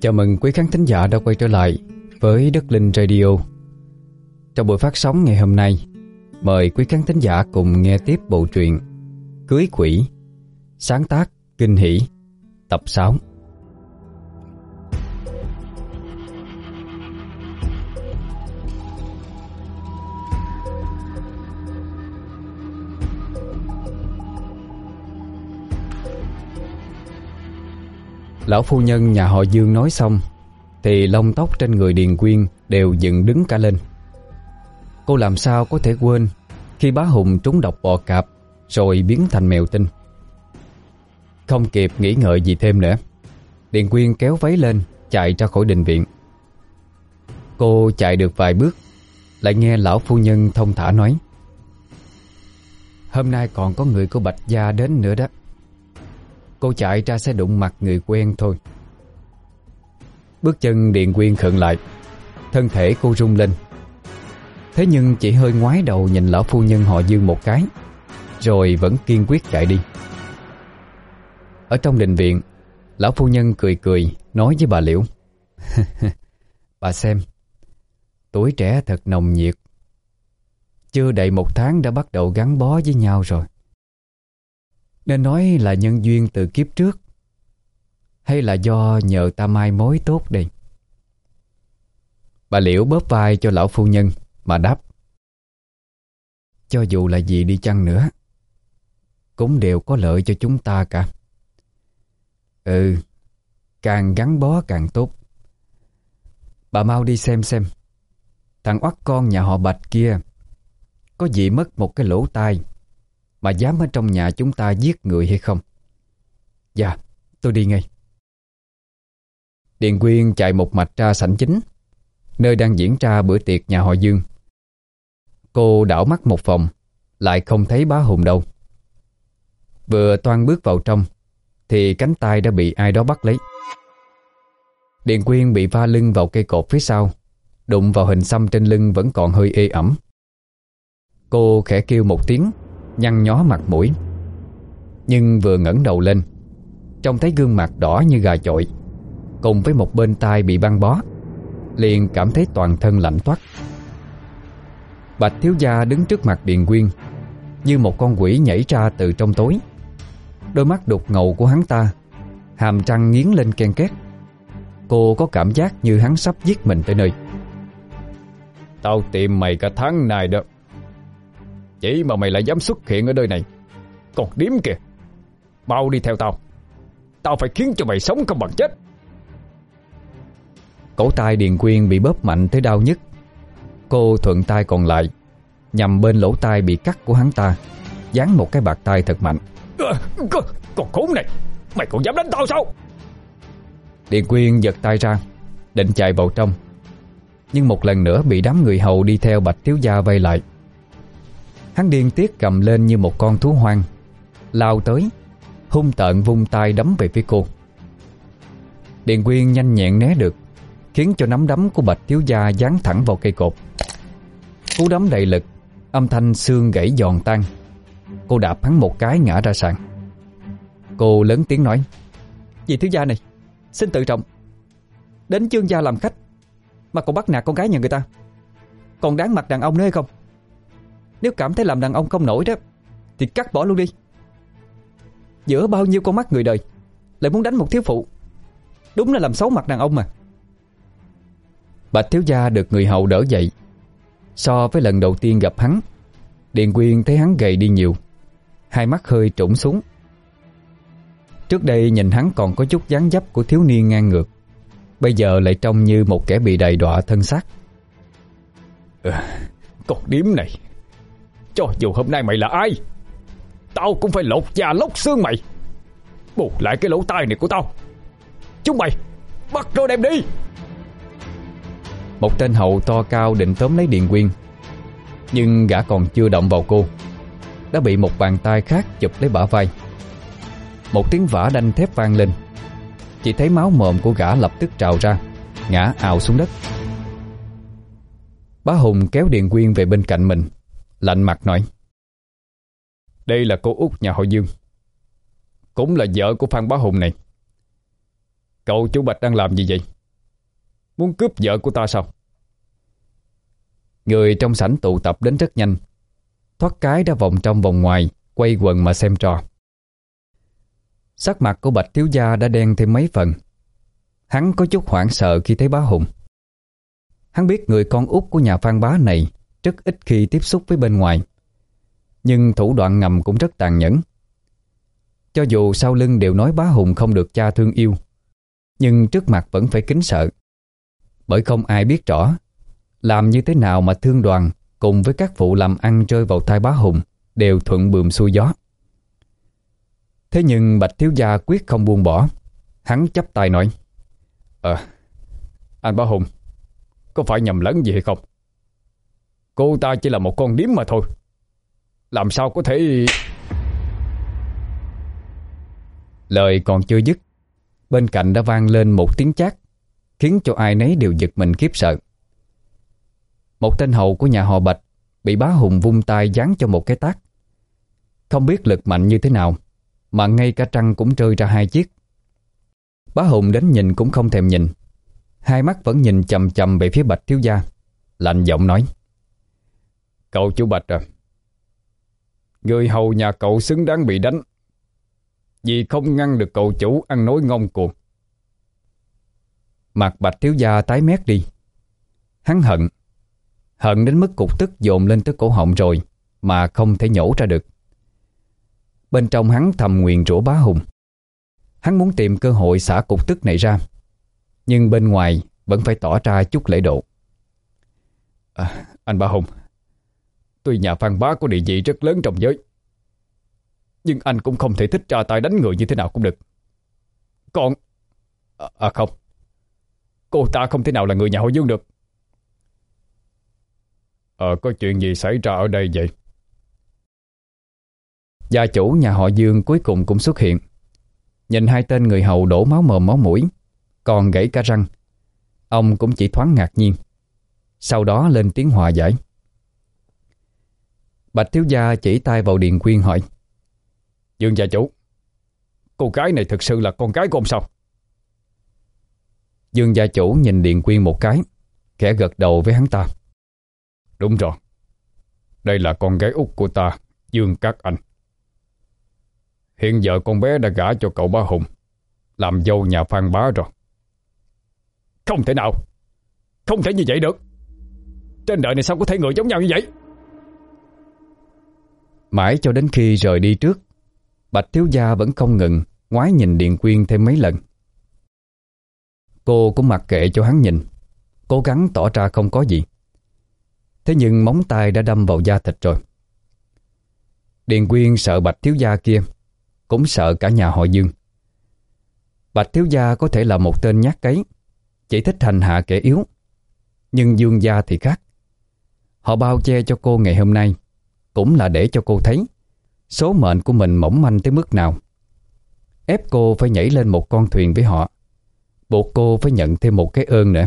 Chào mừng quý khán thính giả đã quay trở lại với Đức Linh Radio. Trong buổi phát sóng ngày hôm nay, mời quý khán thính giả cùng nghe tiếp bộ truyện Cưới Quỷ, sáng tác Kinh Hỷ, tập 6. Lão phu nhân nhà họ Dương nói xong, Thì lông tóc trên người Điền Quyên Đều dựng đứng cả lên. Cô làm sao có thể quên Khi bá Hùng trúng độc bò cạp Rồi biến thành mèo tinh? Không kịp nghĩ ngợi gì thêm nữa, Điền Quyên kéo váy lên, Chạy ra khỏi đình viện. Cô chạy được vài bước, Lại nghe lão phu nhân thông thả nói, Hôm nay còn có người của Bạch Gia đến nữa đó. Cô chạy ra sẽ đụng mặt người quen thôi. Bước chân Điện Quyên khựng lại, Thân thể cô rung lên. Thế nhưng chỉ hơi ngoái đầu nhìn lão phu nhân họ Dương một cái, Rồi vẫn kiên quyết chạy đi. Ở trong đình viện, Lão phu nhân cười cười, Nói với bà Liễu, Bà xem, Tuổi trẻ thật nồng nhiệt. Chưa đầy một tháng đã bắt đầu gắn bó với nhau rồi nên nói là nhân duyên từ kiếp trước, Hay là do nhờ ta mai mối tốt đây? Bà Liễu bóp vai cho lão phu nhân Mà đáp, Cho dù là gì đi chăng nữa, Cũng đều có lợi cho chúng ta cả. Ừ Càng gắn bó càng tốt. Bà mau đi xem xem, Thằng oắt con nhà họ Bạch kia Có gì mất một cái lỗ tai mà dám ở trong nhà chúng ta giết người hay không? Dạ tôi đi ngay. Điền Quyên chạy một mạch ra sảnh chính, Nơi đang diễn ra bữa tiệc nhà họ Dương. Cô đảo mắt một vòng, Lại không thấy bá hùng đâu. Vừa toan bước vào trong, Thì cánh tay đã bị ai đó bắt lấy. Điền Quyên bị va lưng vào cây cột phía sau, Đụng vào hình xăm trên lưng vẫn còn hơi ê ẩm. Cô khẽ kêu một tiếng Nhăn nhó mặt mũi. Nhưng vừa ngẩng đầu lên, Trông thấy gương mặt đỏ như gà chọi, Cùng với một bên tai bị băng bó, Liền cảm thấy toàn thân lạnh toát. Bạch thiếu gia đứng trước mặt Điền Quyên, Như một con quỷ nhảy ra từ trong tối. Đôi mắt đục ngầu của hắn ta, Hàm răng nghiến lên ken két. Cô có cảm giác như hắn sắp giết mình tới nơi. Tao tìm mày cả tháng này đó chỉ mà mày lại dám xuất hiện ở nơi này. Còn điếm kìa. Mau đi theo tao. Tao phải khiến cho mày sống không bằng chết. Cổ tay Điền Quyên bị bóp mạnh tới đau nhất Cô thuận tay còn lại Nhằm bên lỗ tai bị cắt của hắn ta Dán một cái bạc tay thật mạnh. À, Con khốn này. Mày còn dám đánh tao sao? Điền Quyên giật tay ra Định chạy vào trong. Nhưng một lần nữa bị đám người hầu đi theo Bạch Thiếu Gia vây lại Hắn điên tiết cầm lên như một con thú hoang. Lao tới, Hung tợn vung tay đấm về phía cô. Điện Quyên nhanh nhẹn né được, Khiến cho nắm đấm của Bạch Thiếu Gia dán thẳng vào cây cột. Cú đấm đầy lực, Âm thanh xương gãy giòn tan. Cô đạp hắn một cái ngã ra sàn. Cô lớn tiếng nói vì Thiếu Gia này, Xin tự trọng. Đến chương gia làm khách, Mà còn bắt nạt con gái nhà người ta. Còn đáng mặt đàn ông nữa hay không? Nếu cảm thấy làm đàn ông không nổi đó Thì cắt bỏ luôn đi. Giữa bao nhiêu con mắt người đời Lại muốn đánh một thiếu phụ. Đúng là làm xấu mặt đàn ông mà. Bạch thiếu gia được người hầu đỡ dậy. So với lần đầu tiên gặp hắn Điền Quyên thấy hắn gầy đi nhiều. Hai mắt hơi trũng xuống. Trước đây nhìn hắn còn có chút dáng dấp của thiếu niên ngang ngược. Bây giờ lại trông như một kẻ bị đầy đọa thân xác. À, Con điếm này cho, dù hôm nay mày là ai, Tao cũng phải lột da lóc xương mày. Bù lại cái lỗ tai này của tao. Chúng mày, Bắt nó đem đi. Một tên hậu to cao định tóm lấy Điện Quyên, Nhưng gã còn chưa động vào cô, Đã bị một bàn tay khác chụp lấy bả vai. Một tiếng vả đanh thép vang lên. Chỉ thấy máu mồm của gã lập tức trào ra, Ngã ào xuống đất. Bá Hùng kéo Điện Quyên về bên cạnh mình. Lạnh mặt nói. Đây là cô út nhà họ Dương. Cũng là vợ của Phan Bá Hùng này. Cậu chú Bạch đang làm gì vậy? Muốn cướp vợ của ta sao? Người trong sảnh tụ tập đến rất nhanh, Thoát cái đã vòng trong vòng ngoài, Quay quần mà xem trò. Sắc mặt của Bạch Thiếu Gia đã đen thêm mấy phần. Hắn có chút hoảng sợ khi thấy bá Hùng. Hắn biết người con út của nhà Phan Bá này rất ít khi tiếp xúc với bên ngoài. Nhưng thủ đoạn ngầm cũng rất tàn nhẫn. Cho dù sau lưng đều nói bá Hùng không được cha thương yêu, Nhưng trước mặt vẫn phải kính sợ. Bởi không ai biết rõ, Làm như thế nào mà thương đoàn Cùng với các vụ làm ăn rơi vào tay bá Hùng Đều thuận bườm xuôi gió. Thế nhưng Bạch Thiếu Gia quyết không buông bỏ. Hắn chấp tay nói Ờ Anh Bá Hùng, Có phải nhầm lẫn gì hay không? Cô ta chỉ là một con điếm mà thôi. Làm sao có thể Lời còn chưa dứt, Bên cạnh đã vang lên một tiếng chát, Khiến cho ai nấy đều giật mình khiếp sợ. Một tên hầu của nhà họ Bạch Bị bá hùng vung tay dán cho một cái tác Không biết lực mạnh như thế nào, Mà ngay cả trăng cũng rơi ra hai chiếc. Bá Hùng đến nhìn cũng không thèm nhìn. Hai mắt vẫn nhìn chầm chầm về phía Bạch Thiếu Gia, Lạnh giọng nói. Cậu chú Bạch à Người hầu nhà cậu xứng đáng bị đánh Vì không ngăn được cậu chủ ăn nói ngông cuồng. Mặt Bạch Thiếu Gia tái mét đi. Hắn hận Hận đến mức cục tức dồn lên tới cổ họng rồi Mà không thể nhổ ra được. Bên trong hắn thầm nguyện rủa bá hùng. Hắn muốn tìm cơ hội xả cục tức này ra Nhưng bên ngoài Vẫn phải tỏ ra chút lễ độ. À, Anh bá Hùng Tuy nhà Phan Bá có địa vị rất lớn trong giới Nhưng anh cũng không thể thích ra tay đánh người như thế nào cũng được. Còn À, à không Cô ta không thể nào là người nhà họ Dương được. Ờ có chuyện gì xảy ra ở đây vậy? Gia chủ nhà họ Dương cuối cùng cũng xuất hiện Nhìn hai tên người hầu đổ máu mồm máu mũi Còn gãy cả răng. Ông cũng chỉ thoáng ngạc nhiên Sau đó lên tiếng hòa giải. Bạch thiếu gia chỉ tay vào Điền Quyên hỏi. Dương gia chủ, Cô gái này thực sự là con gái của ông sao? Dương gia chủ nhìn Điền Quyên một cái, Khẽ gật đầu với hắn ta. Đúng rồi. Đây là con gái út của ta, Dương Cát Anh. Hiện giờ con bé đã gả cho cậu ba Hùng, Làm dâu nhà Phan Bá rồi. Không thể nào. Không thể như vậy được. Trên đời này sao có thể người giống nhau như vậy? Mãi cho đến khi rời đi trước, Bạch Thiếu Gia vẫn không ngừng Ngoái nhìn Điền Quyên thêm mấy lần. Cô cũng mặc kệ cho hắn nhìn, Cố gắng tỏ ra không có gì. Thế nhưng móng tay đã đâm vào da thịt rồi. Điền Quyên sợ Bạch Thiếu Gia kia, cũng sợ cả nhà họ Dương. Bạch thiếu gia có thể là một tên nhát cấy, Chỉ thích hành hạ kẻ yếu. Nhưng Dương gia thì khác. Họ bao che cho cô ngày hôm nay. Cũng là để cho cô thấy. Số mệnh của mình mỏng manh tới mức nào? Ép cô phải nhảy lên một con thuyền với họ. Buộc cô phải nhận thêm một cái ơn nữa.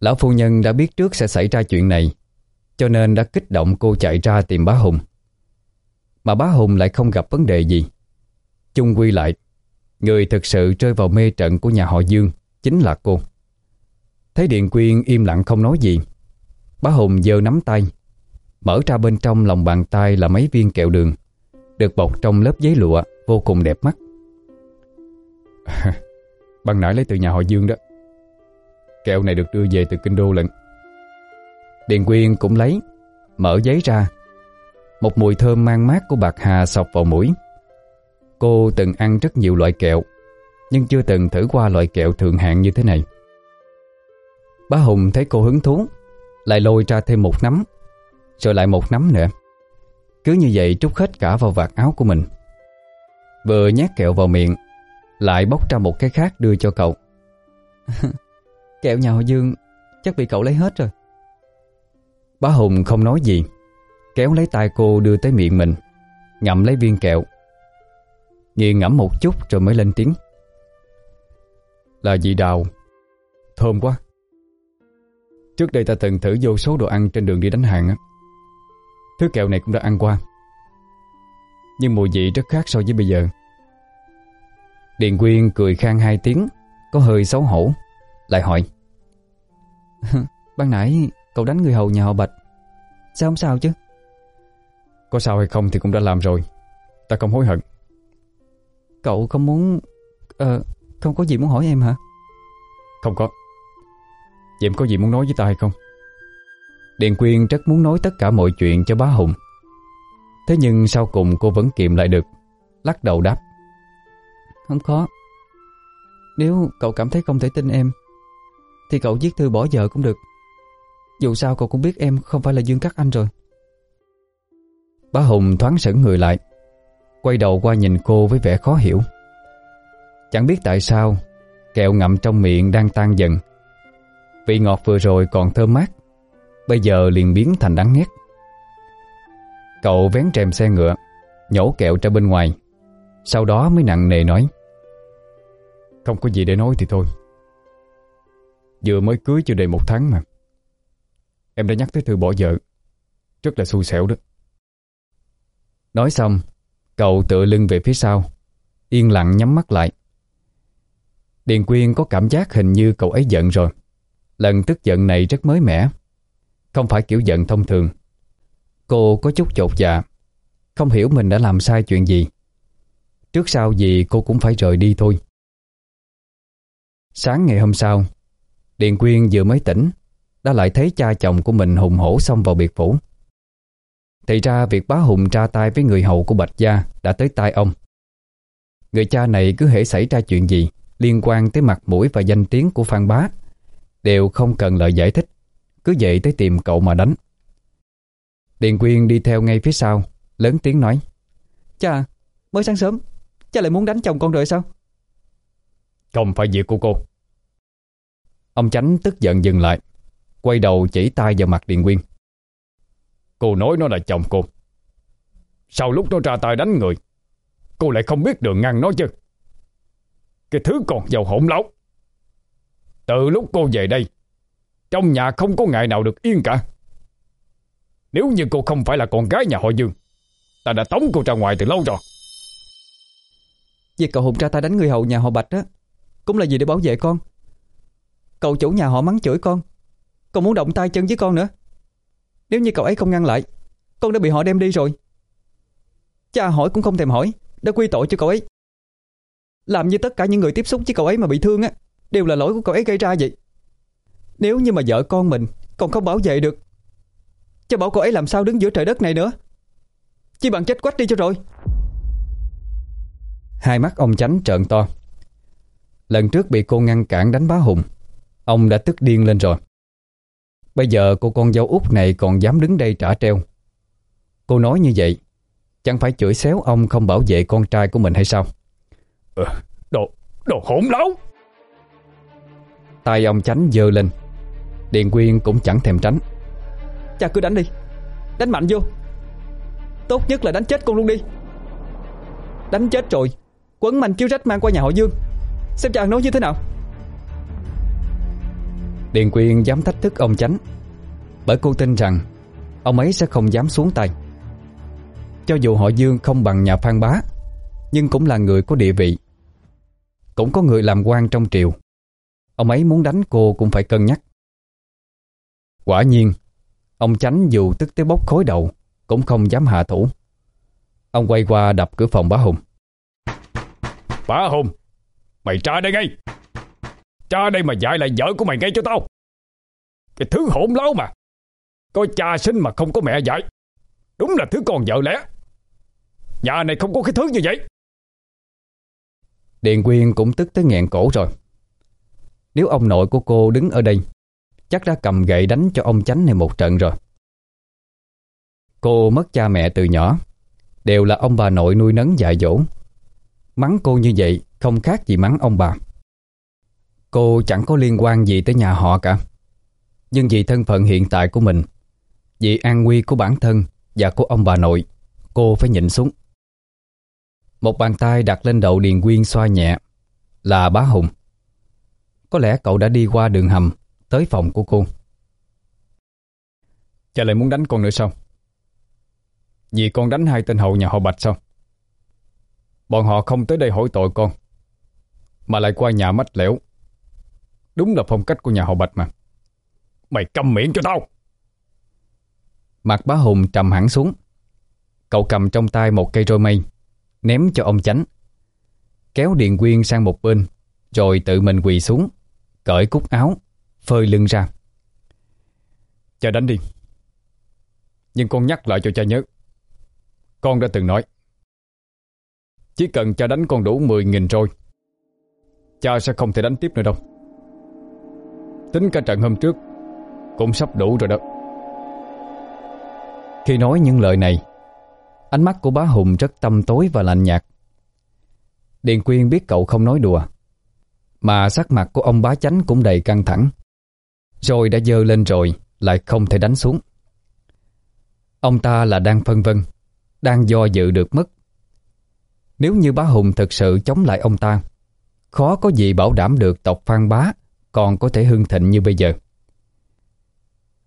Lão phu nhân đã biết trước sẽ xảy ra chuyện này, Cho nên đã kích động cô chạy ra tìm bá Hùng. Mà bá Hùng lại không gặp vấn đề gì. Chung quy lại, Người thực sự rơi vào mê trận của nhà họ Dương Chính là cô. Thấy Điện Quyên im lặng không nói gì, Bá Hùng giơ nắm tay Mở ra bên trong lòng bàn tay là mấy viên kẹo đường, Được bọc trong lớp giấy lụa, Vô cùng đẹp mắt. Bằng nãy lấy từ nhà họ Dương đó. Kẹo này được đưa về từ Kinh Đô lần. Điền Quyên cũng lấy, Mở giấy ra. Một mùi thơm mang mát của bạc hà sọc vào mũi. Cô từng ăn rất nhiều loại kẹo, Nhưng chưa từng thử qua loại kẹo thượng hạng như thế này. Bá Hùng thấy cô hứng thú, Lại lôi ra thêm một nắm. Rồi lại một nắm nữa. Cứ như vậy trút hết cả vào vạt áo của mình. Vừa nhét kẹo vào miệng, Lại bóc ra một cái khác đưa cho cậu. Kẹo nhà họ Dương, Chắc bị cậu lấy hết rồi. Bá Hùng không nói gì, Kéo lấy tay cô đưa tới miệng mình, Ngậm lấy viên kẹo. Nghiền ngẫm một chút rồi mới lên tiếng. Là vị đào, Thơm quá. Trước đây ta từng thử vô số đồ ăn trên đường đi đánh hàng á. Thứ kẹo này cũng đã ăn qua. Nhưng mùi vị rất khác so với bây giờ. Điền Quyên cười khang hai tiếng Có hơi xấu hổ Lại hỏi. Ban nãy cậu đánh người hầu nhà họ Bạch. Sao không sao chứ? Có sao hay không thì cũng đã làm rồi. Ta không hối hận. Cậu không muốn Ờ Không có gì muốn hỏi em hả? Không có. Vậy em có gì muốn nói với ta hay không Điền Quyên rất muốn nói tất cả mọi chuyện cho bá Hùng. Thế nhưng sau cùng cô vẫn kiềm lại được Lắc đầu đáp. Không có Nếu cậu cảm thấy không thể tin em Thì cậu viết thư bỏ vợ cũng được. Dù sao cậu cũng biết em không phải là Dương Cát Anh rồi. Bá Hùng thoáng sững người lại Quay đầu qua nhìn cô với vẻ khó hiểu. Chẳng biết tại sao Kẹo ngậm trong miệng đang tan dần. Vị ngọt vừa rồi còn thơm mát Bây giờ liền biến thành đáng ghét. Cậu vén rèm xe ngựa, Nhổ kẹo ra bên ngoài. Sau đó mới nặng nề nói, Không có gì để nói thì thôi. Vừa mới cưới chưa đầy một tháng mà. Em đã nhắc tới thư bỏ vợ. Rất là xui xẻo đó. Nói xong, Cậu tựa lưng về phía sau, Yên lặng nhắm mắt lại. Điền Quyên có cảm giác hình như cậu ấy giận rồi. Lần tức giận này rất mới mẻ. Không phải kiểu giận thông thường. Cô có chút chột dạ. Không hiểu mình đã làm sai chuyện gì. Trước sau gì cô cũng phải rời đi thôi. Sáng ngày hôm sau, Điền Quyên vừa mới tỉnh, Đã lại thấy cha chồng của mình hùng hổ xông vào biệt phủ. Thì ra việc bá hùng ra tay với người hầu của Bạch Gia Đã tới tai ông. Người cha này cứ hễ xảy ra chuyện gì Liên quan tới mặt mũi và danh tiếng của Phan Bá Đều không cần lời giải thích. Cứ vậy tới tìm cậu mà đánh. Điền Quyên đi theo ngay phía sau Lớn tiếng nói. Cha, mới sáng sớm Cha lại muốn đánh chồng con rồi sao? Không phải việc của cô. Ông Chánh tức giận dừng lại Quay đầu chỉ tay vào mặt Điền Quyên. Cô nói nó là chồng cô. Sau lúc nó ra tay đánh người Cô lại không biết đường ngăn nó chứ. Cái thứ còn giàu hỗn láo. Từ lúc cô về đây trong nhà không có ngày nào được yên cả. Nếu như cô không phải là con gái nhà họ Dương, Ta đã tống cô ra ngoài từ lâu rồi. Việc cậu Hùng ra tay đánh người hầu nhà họ Bạch á, Cũng là gì để bảo vệ con? Cậu chủ nhà họ mắng chửi con Còn muốn động tay chân với con nữa. Nếu như cậu ấy không ngăn lại, Con đã bị họ đem đi rồi. Cha hỏi cũng không thèm hỏi, Đã quy tội cho cậu ấy. Làm như tất cả những người tiếp xúc với cậu ấy mà bị thương á, Đều là lỗi của cậu ấy gây ra vậy. Nếu như mà vợ con mình Còn không bảo vệ được Cho bảo cậu ấy làm sao đứng giữa trời đất này nữa? Chỉ bằng chết quách đi cho rồi. Hai mắt ông chánh trợn to. Lần trước bị cô ngăn cản đánh bá hùng Ông đã tức điên lên rồi. Bây giờ cô con dâu út này còn dám đứng đây trả treo. Cô nói như vậy Chẳng phải chửi xéo ông không bảo vệ con trai của mình hay sao? Ừ, Đồ, đồ hỗn láo. Tay ông chánh dơ lên Điền Quyên cũng chẳng thèm tránh. Cha cứ đánh đi. Đánh mạnh vô. Tốt nhất là đánh chết con luôn đi. Đánh chết rồi Quấn manh chiếu rách mang qua nhà họ Dương. Xem cha nói như thế nào. Điền Quyên dám thách thức ông chánh Bởi cô tin rằng Ông ấy sẽ không dám xuống tay. Cho dù họ Dương không bằng nhà Phan Bá Nhưng cũng là người có địa vị Cũng có người làm quan trong triều. Ông ấy muốn đánh cô cũng phải cân nhắc Quả nhiên Ông chánh dù tức tới bốc khối đầu Cũng không dám hạ thủ. Ông quay qua đập cửa phòng bá Hùng. Bá Hùng Mày ra đây ngay. Cha đây mà dạy lại vợ của mày ngay cho tao. Cái thứ hỗn láo mà. Có cha sinh mà không có mẹ dạy. Đúng là thứ con vợ lẽ. Nhà này không có cái thứ như vậy. Điền Quyên cũng tức tới nghẹn cổ rồi. Nếu ông nội của cô đứng ở đây Chắc đã cầm gậy đánh cho ông chánh này một trận rồi. Cô mất cha mẹ từ nhỏ, Đều là ông bà nội nuôi nấng dạy dỗ. Mắng cô như vậy Không khác gì mắng ông bà. Cô chẳng có liên quan gì tới nhà họ cả. Nhưng vì thân phận hiện tại của mình, Vì an nguy của bản thân Và của ông bà nội, Cô phải nhịn xuống. Một bàn tay đặt lên đầu Điền Quyên xoa nhẹ, Là bá Hùng. Có lẽ cậu đã đi qua đường hầm Tới phòng của cô. Cha lại muốn đánh con nữa sao? Vì con đánh hai tên hậu nhà họ Bạch sao? Bọn họ không tới đây hỏi tội con Mà lại qua nhà mách lẻo. Đúng là phong cách của nhà họ Bạch mà. Mày câm miệng cho tao! Mặt bá Hùng trầm hẳn xuống. Cậu cầm trong tay một cây roi mây Ném cho ông chánh. Kéo Điền Quyên sang một bên Rồi tự mình quỳ xuống Cởi cúc áo Phơi lưng ra. Cha đánh đi. Nhưng con nhắc lại cho cha nhớ. Con đã từng nói, Chỉ cần cha đánh con đủ 10.000 rồi, Cha sẽ không thể đánh tiếp nữa đâu. Tính cả trận hôm trước, Cũng sắp đủ rồi đó. Khi nói những lời này, Ánh mắt của bá Hùng rất tâm tối và lạnh nhạt. Điền Quyên biết cậu không nói đùa, Mà sắc mặt của ông bá chánh cũng đầy căng thẳng. Rồi đã dơ lên rồi, Lại không thể đánh xuống. Ông ta là đang phân vân, Đang do dự được mất. Nếu như bá Hùng thực sự chống lại ông ta, Khó có gì bảo đảm được tộc Phan Bá Còn có thể hưng thịnh như bây giờ.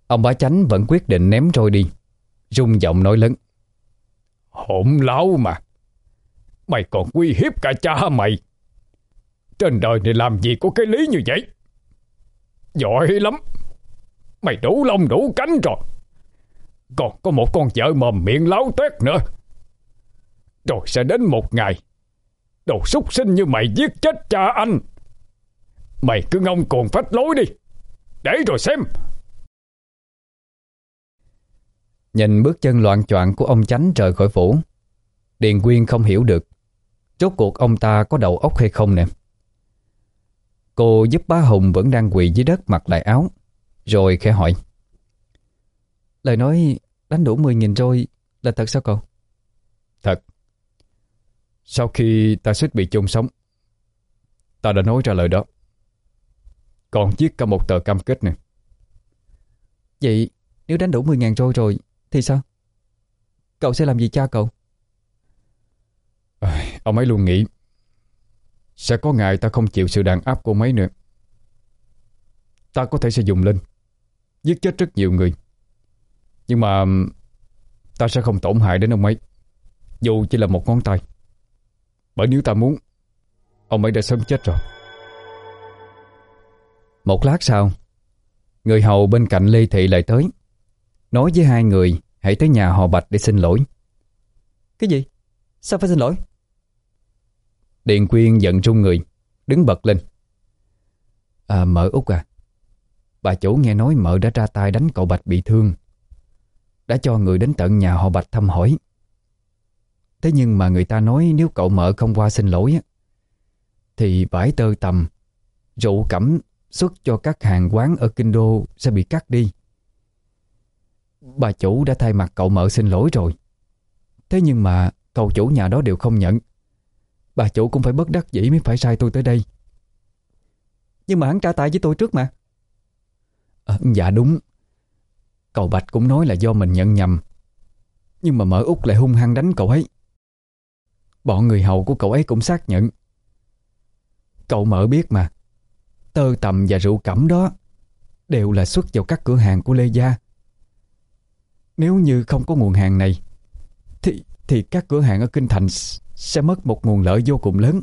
Ông bá chánh vẫn quyết định ném trôi đi, rung giọng nói lớn. Hỗn láo mà! Mày còn uy hiếp cả cha mày! Trên đời này làm gì có cái lý như vậy? Giỏi lắm. Mày đủ lông, đủ cánh rồi. Còn có một con vợ mồm miệng láo tuét nữa. Rồi sẽ đến một ngày, Đồ súc sinh như mày giết chết cha anh. Mày cứ ngông cuồng phách lối đi. Để rồi xem. Nhìn bước chân loạn choạng của ông chánh rời khỏi phủ, Điền Quyên không hiểu được, Rốt cuộc ông ta có đầu óc hay không nè. Cô giúp bá Hùng vẫn đang quỳ dưới đất mặc lại áo Rồi khẽ hỏi Lời nói đánh đủ 10.000 rồi là thật sao cậu? Thật Sau khi ta suýt bị chung sống Ta đã nói ra lời đó Còn viết cả một tờ cam kết nè Vậy nếu đánh đủ 10.000 rồi rồi Thì sao? Cậu sẽ làm gì cha cậu? À, ông ấy luôn nghĩ sẽ có ngày ta không chịu sự đàn áp của mấy nữa. Ta có thể sẽ dùng lên Giết chết rất nhiều người. Nhưng mà Ta sẽ không tổn hại đến ông ấy, Dù chỉ là một ngón tay. Bởi nếu ta muốn, Ông ấy đã sớm chết rồi. Một lát sau, Người hầu bên cạnh Lê Thị lại tới, Nói với hai người, Hãy tới nhà họ Bạch để xin lỗi. Cái gì? Sao phải xin lỗi? Điện Quyên giận trung người, Đứng bật lên. À mợ Út à Bà chủ nghe nói mợ đã ra tay đánh cậu Bạch bị thương, Đã cho người đến tận nhà họ Bạch thăm hỏi. Thế nhưng mà người ta nói Nếu cậu mợ không qua xin lỗi Thì vải tơ tầm Rượu cẩm xuất cho các hàng quán ở Kinh Đô Sẽ bị cắt đi. Bà chủ đã thay mặt cậu mợ xin lỗi rồi. Thế nhưng mà Cậu chủ nhà đó đều không nhận. Bà chủ cũng phải bất đắc dĩ mới phải sai tôi tới đây. Nhưng mà hắn trả tay với tôi trước mà. À, Dạ đúng. Cậu Bạch cũng nói là do mình nhận nhầm. Nhưng mà mợ út lại hung hăng đánh cậu ấy. Bọn người hầu của cậu ấy cũng xác nhận. Cậu mợ biết mà. Tơ tầm và rượu cẩm đó Đều là xuất vào các cửa hàng của Lê Gia. Nếu như không có nguồn hàng này Thì thì các cửa hàng ở Kinh Thành sẽ mất một nguồn lợi vô cùng lớn.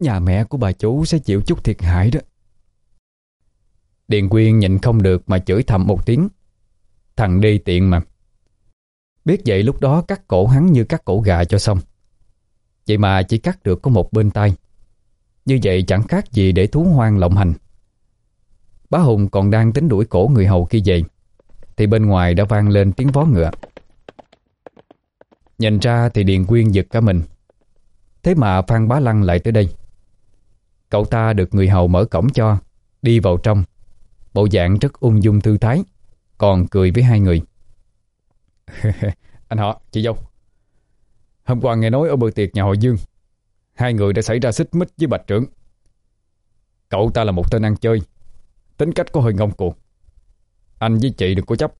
Nhà mẹ của bà chủ sẽ chịu chút thiệt hại đó. Điền Quyên nhịn không được mà chửi thầm một tiếng. Thằng đi tiện mà. Biết vậy lúc đó cắt cổ hắn như cắt cổ gà cho xong. Vậy mà chỉ cắt được có một bên tay. Như vậy chẳng khác gì để thú hoang lộng hành. Bá Hùng còn đang tính đuổi cổ người hầu kia vậy. Thì bên ngoài đã vang lên tiếng vó ngựa. Nhìn ra thì Điền Quyên giật cả mình. Thế mà Phan Bá Lăng lại tới đây. Cậu ta được người hầu mở cổng cho Đi vào trong. Bộ dạng rất ung dung thư thái Còn cười với hai người. Anh họ, chị dâu. Hôm qua nghe nói ở bữa tiệc nhà hội Dương Hai người đã xảy ra xích mích với bạch trưởng. Cậu ta là một tên ăn chơi Tính cách có hơi ngông cuồng. Anh với chị đừng có chấp.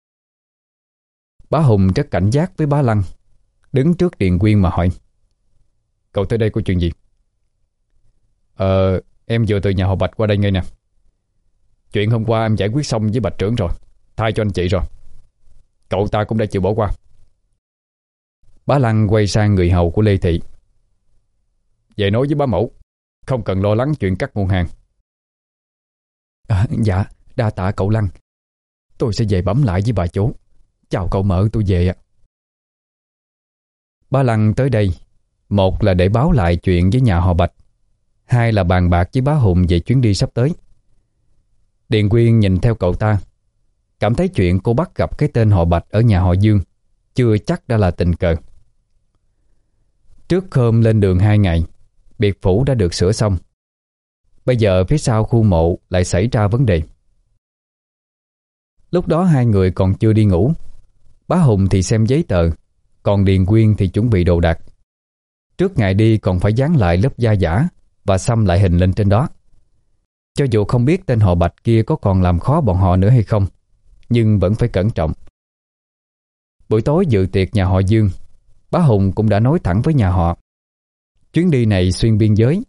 Bá Hùng rất cảnh giác với bá Lăng. Đứng trước Điện Quyên mà hỏi Cậu tới đây có chuyện gì? Ờ, em vừa từ nhà họ Bạch qua đây ngay nè. Chuyện hôm qua em giải quyết xong với Bạch trưởng rồi Thay cho anh chị rồi. Cậu ta cũng đã chịu bỏ qua. Bá Lăng quay sang người hầu của Lê Thị. Về nói với bá mẫu Không cần lo lắng chuyện cắt nguồn hàng. À, Dạ đa tạ cậu Lăng. Tôi sẽ về bấm lại với bà chú Chào cậu mở tôi về ạ. Ba Lăng tới đây. Một là để báo lại chuyện với nhà họ Bạch. Hai là bàn bạc với bá Hùng về chuyến đi sắp tới. Điền Quyên nhìn theo cậu ta. Cảm thấy chuyện cô bắt gặp cái tên họ Bạch ở nhà họ Dương Chưa chắc đã là tình cờ. Trước hôm lên đường hai ngày, Biệt phủ đã được sửa xong. Bây giờ phía sau khu mộ lại xảy ra vấn đề. Lúc đó hai người còn chưa đi ngủ. Bá Hùng thì xem giấy tờ. Còn Điền Quyên thì chuẩn bị đồ đạc. Trước ngày đi còn phải dán lại lớp da giả Và xăm lại hình lên trên đó. Cho dù không biết tên họ Bạch kia có còn làm khó bọn họ nữa hay không Nhưng vẫn phải cẩn trọng. Buổi tối dự tiệc nhà họ Dương Bá Hùng cũng đã nói thẳng với nhà họ. Chuyến đi này xuyên biên giới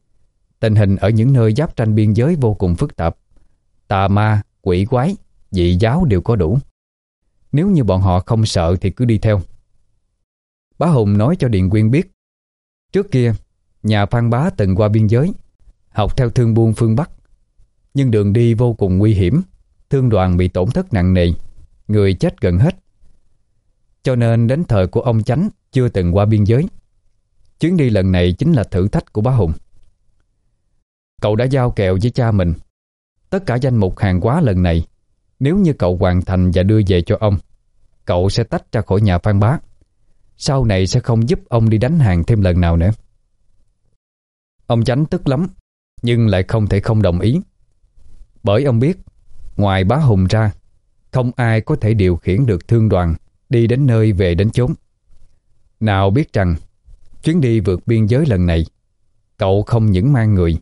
Tình hình ở những nơi giáp tranh biên giới vô cùng phức tạp. Tà ma, quỷ quái, dị giáo đều có đủ. Nếu như bọn họ không sợ thì cứ đi theo. Bá Hùng nói cho Điện Quyên biết. Trước kia, nhà Phan Bá từng qua biên giới Học theo thương buôn phương Bắc. Nhưng đường đi vô cùng nguy hiểm Thương đoàn bị tổn thất nặng nề Người chết gần hết. Cho nên đến thời của ông Chánh Chưa từng qua biên giới. Chuyến đi lần này chính là thử thách của bá Hùng. Cậu đã giao kèo với cha mình. Tất cả danh mục hàng hóa lần này Nếu như cậu hoàn thành và đưa về cho ông Cậu sẽ tách ra khỏi nhà Phan Bá. Sau này sẽ không giúp ông đi đánh hàng thêm lần nào nữa. Ông Chánh tức lắm, Nhưng lại không thể không đồng ý. Bởi ông biết, Ngoài bá Hùng ra, Không ai có thể điều khiển được thương đoàn Đi đến nơi về đến chốn. Nào biết rằng, Chuyến đi vượt biên giới lần này, Cậu không những mang người,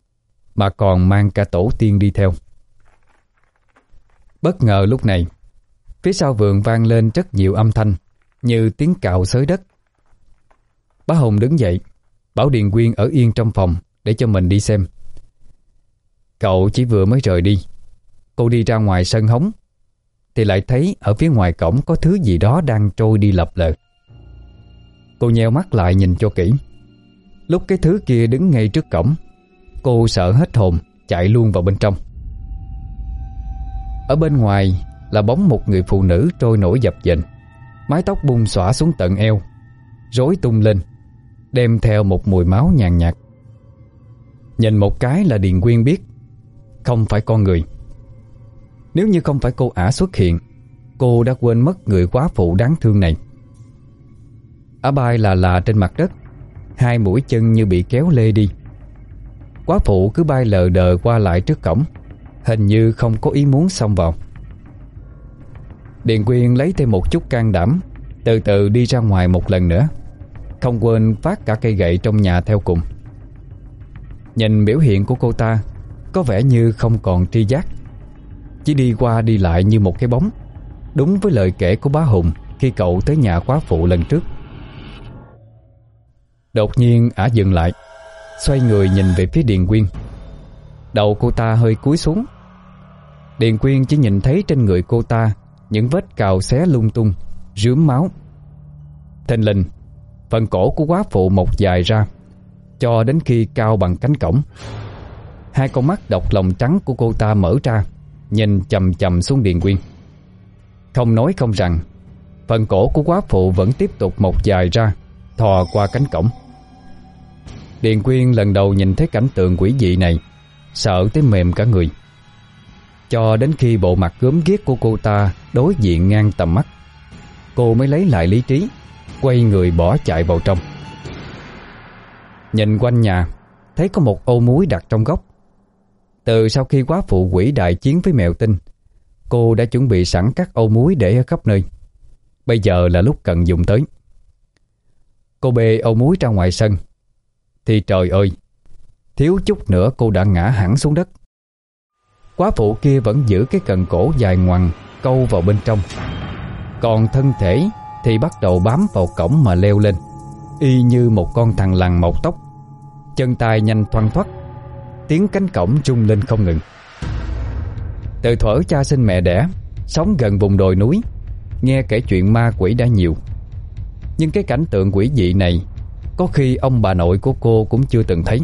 Mà còn mang cả tổ tiên đi theo. Bất ngờ lúc này, Phía sau vườn vang lên rất nhiều âm thanh. Như tiếng cạo xới đất. Bá hồng đứng dậy, Bảo Điền Quyên ở yên trong phòng Để cho mình đi xem. Cậu chỉ vừa mới rời đi, Cô đi ra ngoài sân hóng, Thì lại thấy ở phía ngoài cổng Có thứ gì đó đang trôi đi lập lờ. Cô nheo mắt lại nhìn cho kỹ. Lúc cái thứ kia đứng ngay trước cổng, Cô sợ hết hồn, Chạy luôn vào bên trong. Ở bên ngoài Là bóng một người phụ nữ trôi nổi dập dềnh. Mái tóc bung xõa xuống tận eo, Rối tung lên, Đem theo một mùi máu nhàn nhạt. Nhìn một cái là Điền Quyên biết, Không phải con người. Nếu như không phải cô ả xuất hiện, Cô đã quên mất người quá phụ đáng thương này. Ả bay là là trên mặt đất, Hai mũi chân như bị kéo lê đi. Quá phụ cứ bay lờ đờ qua lại trước cổng, Hình như không có ý muốn xông vào. Điền Quyên lấy thêm một chút can đảm, Từ từ đi ra ngoài một lần nữa. Không quên phát cả cây gậy trong nhà theo cùng. Nhìn biểu hiện của cô ta, Có vẻ như không còn tri giác. Chỉ đi qua đi lại như một cái bóng, Đúng với lời kể của bá Hùng Khi cậu tới nhà quá phụ lần trước. Đột nhiên ả dừng lại, Xoay người nhìn về phía Điền Quyên. Đầu cô ta hơi cúi xuống. Điền Quyên chỉ nhìn thấy trên người cô ta những vết cào xé lung tung, Rướm máu. Thình lình, Phần cổ của quá phụ mọc dài ra, Cho đến khi cao bằng cánh cổng. Hai con mắt độc lòng trắng của cô ta mở ra, Nhìn chầm chầm xuống Điền Quyên Không nói không rằng, Phần cổ của quá phụ vẫn tiếp tục mọc dài ra, Thò qua cánh cổng. Điền Quyên lần đầu nhìn thấy cảnh tượng quỷ dị này, Sợ tới mềm cả người. Cho đến khi bộ mặt gớm ghiếc của cô ta Đối diện ngang tầm mắt. Cô mới lấy lại lý trí, Quay người bỏ chạy vào trong. Nhìn quanh nhà, Thấy có một ô muối đặt trong góc. Từ sau khi quá phụ quỷ đại chiến với mèo tinh, Cô đã chuẩn bị sẵn các ô muối để ở khắp nơi. Bây giờ là lúc cần dùng tới. Cô bê ô muối ra ngoài sân. Thì trời ơi, Thiếu chút nữa cô đã ngã hẳn xuống đất. Quá phụ kia vẫn giữ cái cần cổ dài ngoằng, Câu vào bên trong. Còn thân thể thì bắt đầu bám vào cổng mà leo lên, Y như một con thằng lằn mọc tóc. Chân tay nhanh thoăn thoắt Tiếng cánh cổng trung lên không ngừng. Từ thuở cha sinh mẹ đẻ, Sống gần vùng đồi núi, Nghe kể chuyện ma quỷ đã nhiều. Nhưng cái cảnh tượng quỷ dị này, có khi ông bà nội của cô cũng chưa từng thấy.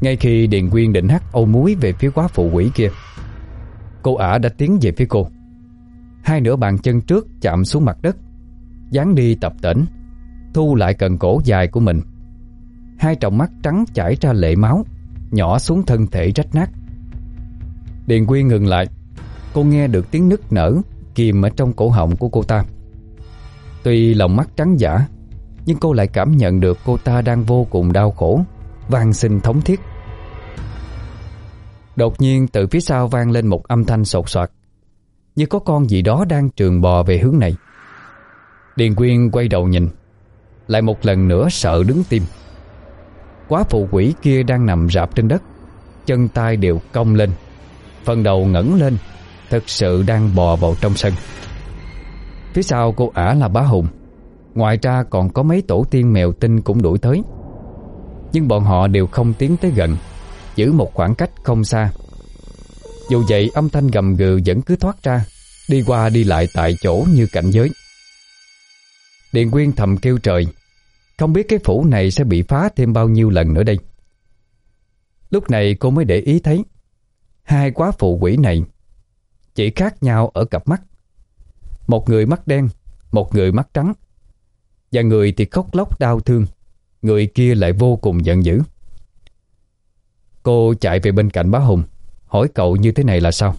Ngay khi Điền Quyên định hắt âu muối về phía quá phụ quỷ kia, Cô ả đã tiến về phía cô. Hai nửa bàn chân trước chạm xuống mặt đất dán đi tập tỉnh Thu lại cần cổ dài của mình. Hai tròng mắt trắng chảy ra lệ máu, Nhỏ xuống thân thể rách nát. Điền Quyên ngừng lại, Cô nghe được tiếng nức nở Kìm ở trong cổ họng của cô ta. Tuy lòng mắt trắng giả, Nhưng cô lại cảm nhận được cô ta đang vô cùng đau khổ van xin thống thiết. Đột nhiên từ phía sau vang lên một âm thanh sột soạt, Như có con gì đó đang trường bò về hướng này. Điền Quyên quay đầu nhìn, Lại một lần nữa sợ đứng tim. Quá phụ quỷ kia đang nằm rạp trên đất, Chân tay đều cong lên, Phần đầu ngẩng lên, Thực sự đang bò vào trong sân. Phía sau cô ả là bá Hùng, Ngoài ra còn có mấy tổ tiên mèo tinh cũng đuổi tới. Nhưng bọn họ đều không tiến tới gần. Giữ một khoảng cách không xa. Dù vậy, âm thanh gầm gừ vẫn cứ thoát ra, Đi qua đi lại tại chỗ như cảnh giới. Điện Quyên thầm kêu trời, Không biết cái phủ này sẽ bị phá thêm bao nhiêu lần nữa đây. Lúc này cô mới để ý thấy, Hai quá phụ quỷ này Chỉ khác nhau ở cặp mắt. Một người mắt đen, Một người mắt trắng, Và người thì khóc lóc đau thương, Người kia lại vô cùng giận dữ. Cô chạy về bên cạnh bá Hùng, Hỏi cậu như thế này là sao?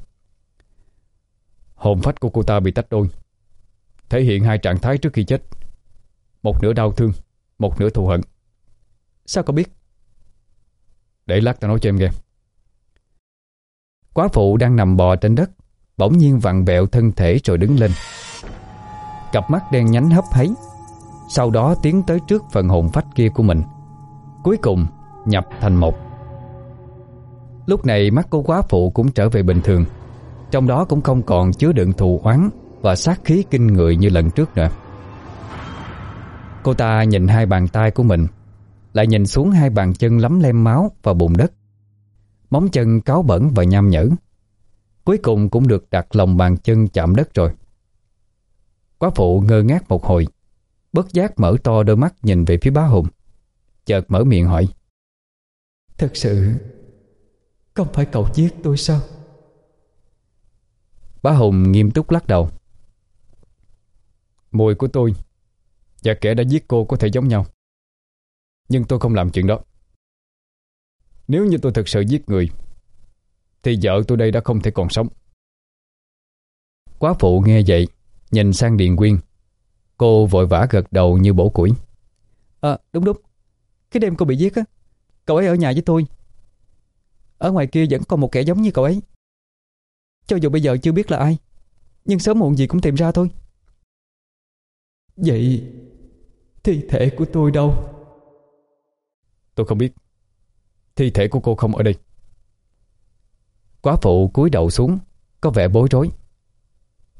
Hồn phách của cô ta bị tách đôi, Thể hiện hai trạng thái trước khi chết. Một nửa đau thương, Một nửa thù hận. Sao cậu biết? Để lát tao nói cho em nghe. Quá phụ đang nằm bò trên đất, Bỗng nhiên vặn vẹo thân thể rồi đứng lên. Cặp mắt đen nhánh hấp háy. Sau đó tiến tới trước phần hồn phách kia của mình. Cuối cùng nhập thành một. Lúc này mắt cô quá phụ cũng trở về bình thường. Trong đó cũng không còn chứa đựng thù oán Và sát khí kinh người như lần trước nữa. Cô ta nhìn hai bàn tay của mình, Lại nhìn xuống hai bàn chân lấm lem máu và bùn đất. Móng chân cáo bẩn và nham nhở. Cuối cùng cũng được đặt lòng bàn chân chạm đất rồi. Quá phụ ngơ ngác một hồi, Bất giác mở to đôi mắt nhìn về phía bá Hùng, Chợt mở miệng hỏi. Thật sự không phải cậu giết tôi sao? Bá Hùng nghiêm túc lắc đầu. Mùi của tôi Và kẻ đã giết cô có thể giống nhau. Nhưng tôi không làm chuyện đó. Nếu như tôi thực sự giết người, Thì vợ tôi đây đã không thể còn sống. Quá phụ nghe vậy, Nhìn sang Điền Quyên, Cô vội vã gật đầu như bổ củi. À đúng đúng. Cái đêm cô bị giết á, Cậu ấy ở nhà với tôi. Ở ngoài kia vẫn còn một kẻ giống như cậu ấy. Cho dù bây giờ chưa biết là ai, Nhưng sớm muộn gì cũng tìm ra thôi Vậy Thi thể của tôi đâu? Tôi không biết. Thi thể của cô không ở đây. Quá phụ cúi đầu xuống, Có vẻ bối rối.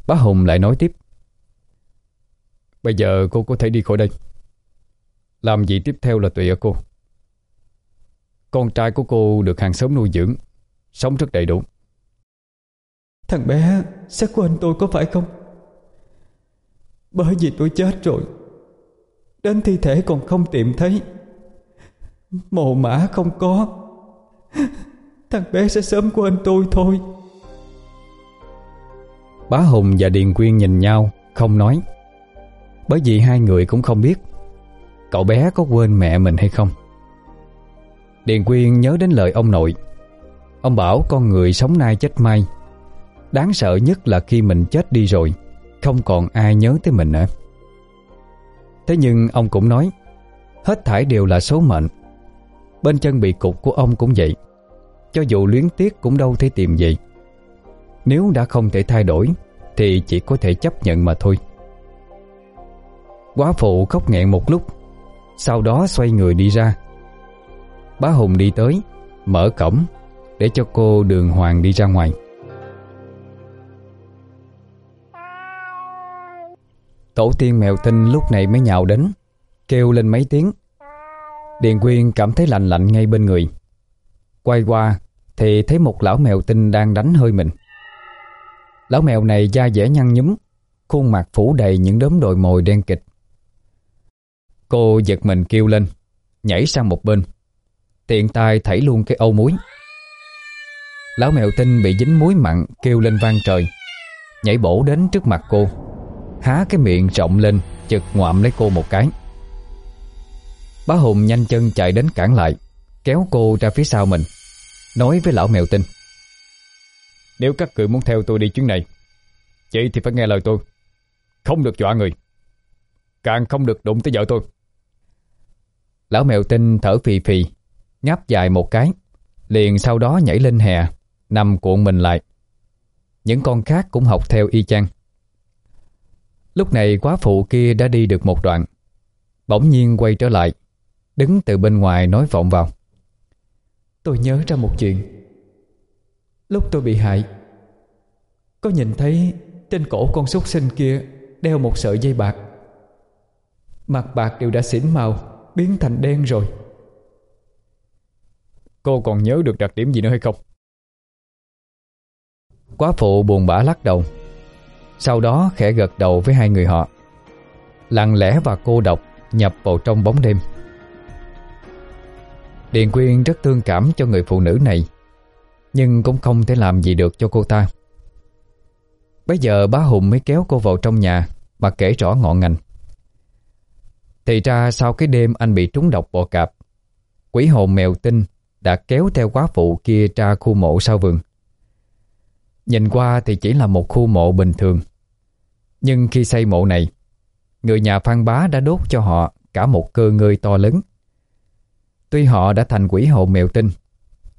Bá Hùng lại nói tiếp. Bây giờ cô có thể đi khỏi đây. Làm gì tiếp theo là tùy ở cô. Con trai của cô được hàng xóm nuôi dưỡng Sống rất đầy đủ. Thằng bé sẽ quên tôi có phải không? Bởi vì tôi chết rồi Đến thi thể còn không tìm thấy. Mồ mã không có. Thằng bé sẽ sớm quên tôi thôi. Bá Hùng và Điền Quyên nhìn nhau Không nói. Bởi vì hai người cũng không biết Cậu bé có quên mẹ mình hay không Điền Quyên nhớ đến lời ông nội. Ông bảo con người sống nay chết mai Đáng sợ nhất là khi mình chết đi rồi, Không còn ai nhớ tới mình nữa. Thế nhưng ông cũng nói, Hết thảy đều là số mệnh. Bên chân bị cục của ông cũng vậy. Cho dù luyến tiếc cũng đâu thể tìm gì Nếu đã không thể thay đổi, Thì chỉ có thể chấp nhận mà thôi. Quá phụ khóc nghẹn một lúc, Sau đó xoay người đi ra. Bá Hùng đi tới, Mở cổng Để cho cô đường hoàng đi ra ngoài. Tổ tiên mèo tinh lúc này mới nhào đến, Kêu lên mấy tiếng. Điền Quyên cảm thấy lạnh lạnh ngay bên người. Quay qua Thì thấy một lão mèo tinh đang đánh hơi mình. Lão mèo này da dẻ nhăn nhúm, Khuôn mặt phủ đầy những đốm đồi mồi đen kịch. Cô giật mình kêu lên, Nhảy sang một bên. Tiện tay thảy luôn cái âu muối. Lão mèo tinh bị dính muối mặn Kêu lên vang trời Nhảy bổ đến trước mặt cô Há cái miệng rộng lên Chực ngoạm lấy cô một cái. Bá Hùng nhanh chân chạy đến cản lại Kéo cô ra phía sau mình Nói với lão mèo tinh. Nếu các cự muốn theo tôi đi chuyến này Chị thì phải nghe lời tôi. Không được dọa người Càng không được đụng tới vợ tôi. Lão mèo tinh thở phì phì Ngáp dài một cái, Liền sau đó nhảy lên hè, Nằm cuộn mình lại. Những con khác cũng học theo y chang. Lúc này quá phụ kia đã đi được một đoạn, Bỗng nhiên quay trở lại, Đứng từ bên ngoài nói vọng vào. Tôi nhớ ra một chuyện. Lúc tôi bị hại, Có nhìn thấy Trên cổ con súc sinh kia Đeo một sợi dây bạc. Mặt bạc đều đã xỉn màu, Biến thành đen rồi. Cô còn nhớ được đặc điểm gì nữa hay không? Quá phụ buồn bã lắc đầu. Sau đó khẽ gật đầu với hai người họ. Lặng lẽ và cô độc Nhập vào trong bóng đêm. Điền Quyên rất thương cảm cho người phụ nữ này, Nhưng cũng không thể làm gì được cho cô ta. Bây giờ bá Hùng mới kéo cô vào trong nhà Mà kể rõ ngọn ngành. Thì ra sau cái đêm anh bị trúng độc bọ cạp, Quỷ hồn mèo tinh đã kéo theo quá phụ kia ra khu mộ sau vườn. Nhìn qua thì chỉ là một khu mộ bình thường. Nhưng khi xây mộ này, người nhà Phan Bá đã đốt cho họ cả một cơ ngơi to lớn. Tuy họ đã thành quỷ hồn mèo tinh,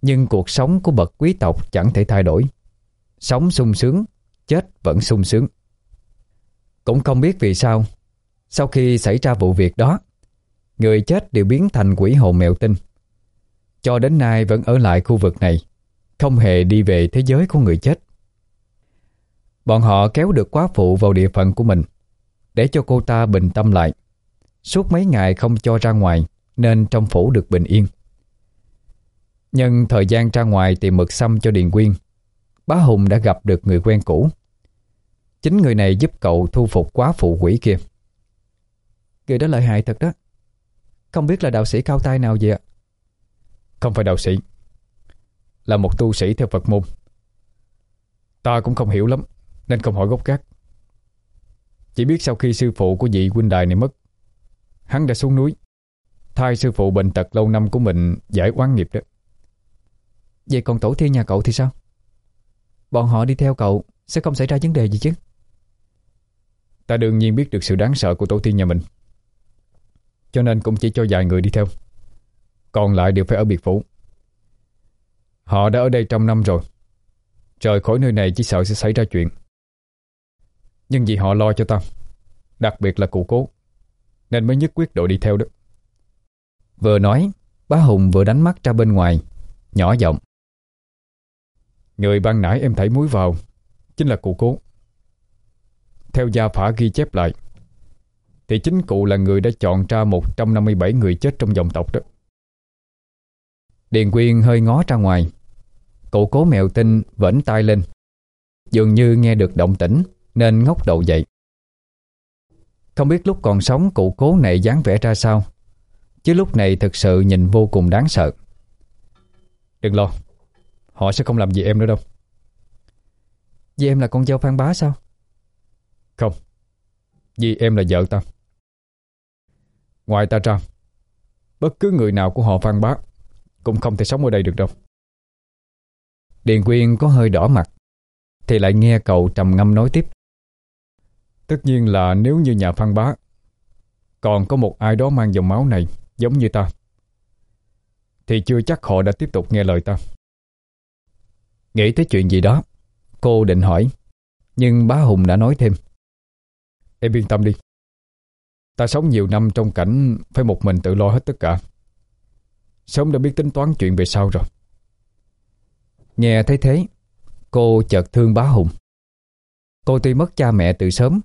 nhưng cuộc sống của bậc quý tộc chẳng thể thay đổi. Sống sung sướng, chết vẫn sung sướng. Cũng không biết vì sao, sau khi xảy ra vụ việc đó, người chết đều biến thành quỷ hồn mèo tinh. Cho đến nay vẫn ở lại khu vực này, Không hề đi về thế giới của người chết. Bọn họ kéo được quá phụ vào địa phận của mình, Để cho cô ta bình tâm lại. Suốt mấy ngày không cho ra ngoài, Nên trong phủ được bình yên. Nhân thời gian ra ngoài tìm mực xăm cho Điền Quyên, Bá Hùng đã gặp được người quen cũ. Chính người này giúp cậu thu phục quá phụ quỷ kia. Người đó lợi hại thật đó. Không biết là đạo sĩ cao tay nào vậy ạ? Không phải đạo sĩ, Là một tu sĩ theo Phật môn. Ta cũng không hiểu lắm, Nên không hỏi gốc gác. Chỉ biết sau khi sư phụ của vị huynh đài này mất, Hắn đã xuống núi, Thay sư phụ bệnh tật lâu năm của mình Giải oán nghiệp đó. Vậy còn tổ tiên nhà cậu thì sao? Bọn họ đi theo cậu, Sẽ không xảy ra vấn đề gì chứ? Ta đương nhiên biết được sự đáng sợ của tổ tiên nhà mình, Cho nên cũng chỉ cho vài người đi theo còn lại đều phải ở biệt phủ. Họ đã ở đây trong năm rồi. Rời khỏi nơi này chỉ sợ sẽ xảy ra chuyện. Nhưng vì họ lo cho ta, Đặc biệt là cụ cố, Nên mới nhất quyết đội đi theo đó. Vừa nói, Bá Hùng vừa đánh mắt ra bên ngoài, Nhỏ giọng. Người ban nãy em thảy muối vào, Chính là cụ cố. Theo gia phả ghi chép lại, Thì chính cụ là người đã chọn ra 157 người chết trong dòng tộc đó. Điền Quyên hơi ngó ra ngoài. Cụ cố mèo tinh vẫn tay lên. Dường như nghe được động tĩnh, Nên ngóc đầu dậy. Không biết lúc còn sống cụ cố này dáng vẻ ra sao, Chứ lúc này thực sự nhìn vô cùng đáng sợ. Đừng lo, Họ sẽ không làm gì em nữa đâu. Vì em là con dâu Phan Bá sao? Không, Vì em là vợ ta. Ngoài ta ra, Bất cứ người nào của họ Phan Bá cũng không thể sống ở đây được đâu. Điền Quyên có hơi đỏ mặt, Thì lại nghe cậu trầm ngâm nói tiếp. Tất nhiên là nếu như nhà Phan Bá Còn có một ai đó mang dòng máu này Giống như ta, Thì chưa chắc họ đã tiếp tục nghe lời ta. Nghĩ tới chuyện gì đó, Cô định hỏi, Nhưng bá Hùng đã nói thêm. Em yên tâm đi, Ta sống nhiều năm trong cảnh Phải một mình tự lo hết tất cả. Sớm đã biết tính toán chuyện về sau rồi. Nghe thấy thế, Cô chợt thương bá Hùng. Cô tuy mất cha mẹ từ sớm,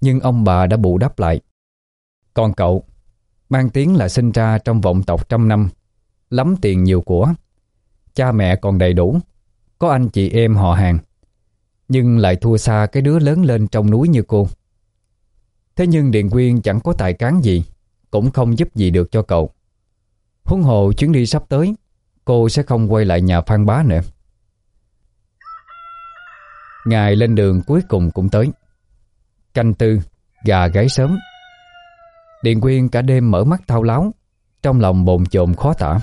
Nhưng ông bà đã bù đắp lại. Còn cậu, Mang tiếng là sinh ra trong vọng tộc trăm năm, Lắm tiền nhiều của. Cha mẹ còn đầy đủ, Có anh chị em họ hàng, Nhưng lại thua xa cái đứa lớn lên trong núi như cô. Thế nhưng Điện Quyên chẳng có tài cán gì, Cũng không giúp gì được cho cậu. Huống hồ chuyến đi sắp tới, Cô sẽ không quay lại nhà Phan Bá nữa. Ngày lên đường cuối cùng cũng tới. Canh tư, Gà gáy sớm. Điện Quyên cả đêm mở mắt thao láo, Trong lòng bồn chồn khó tả.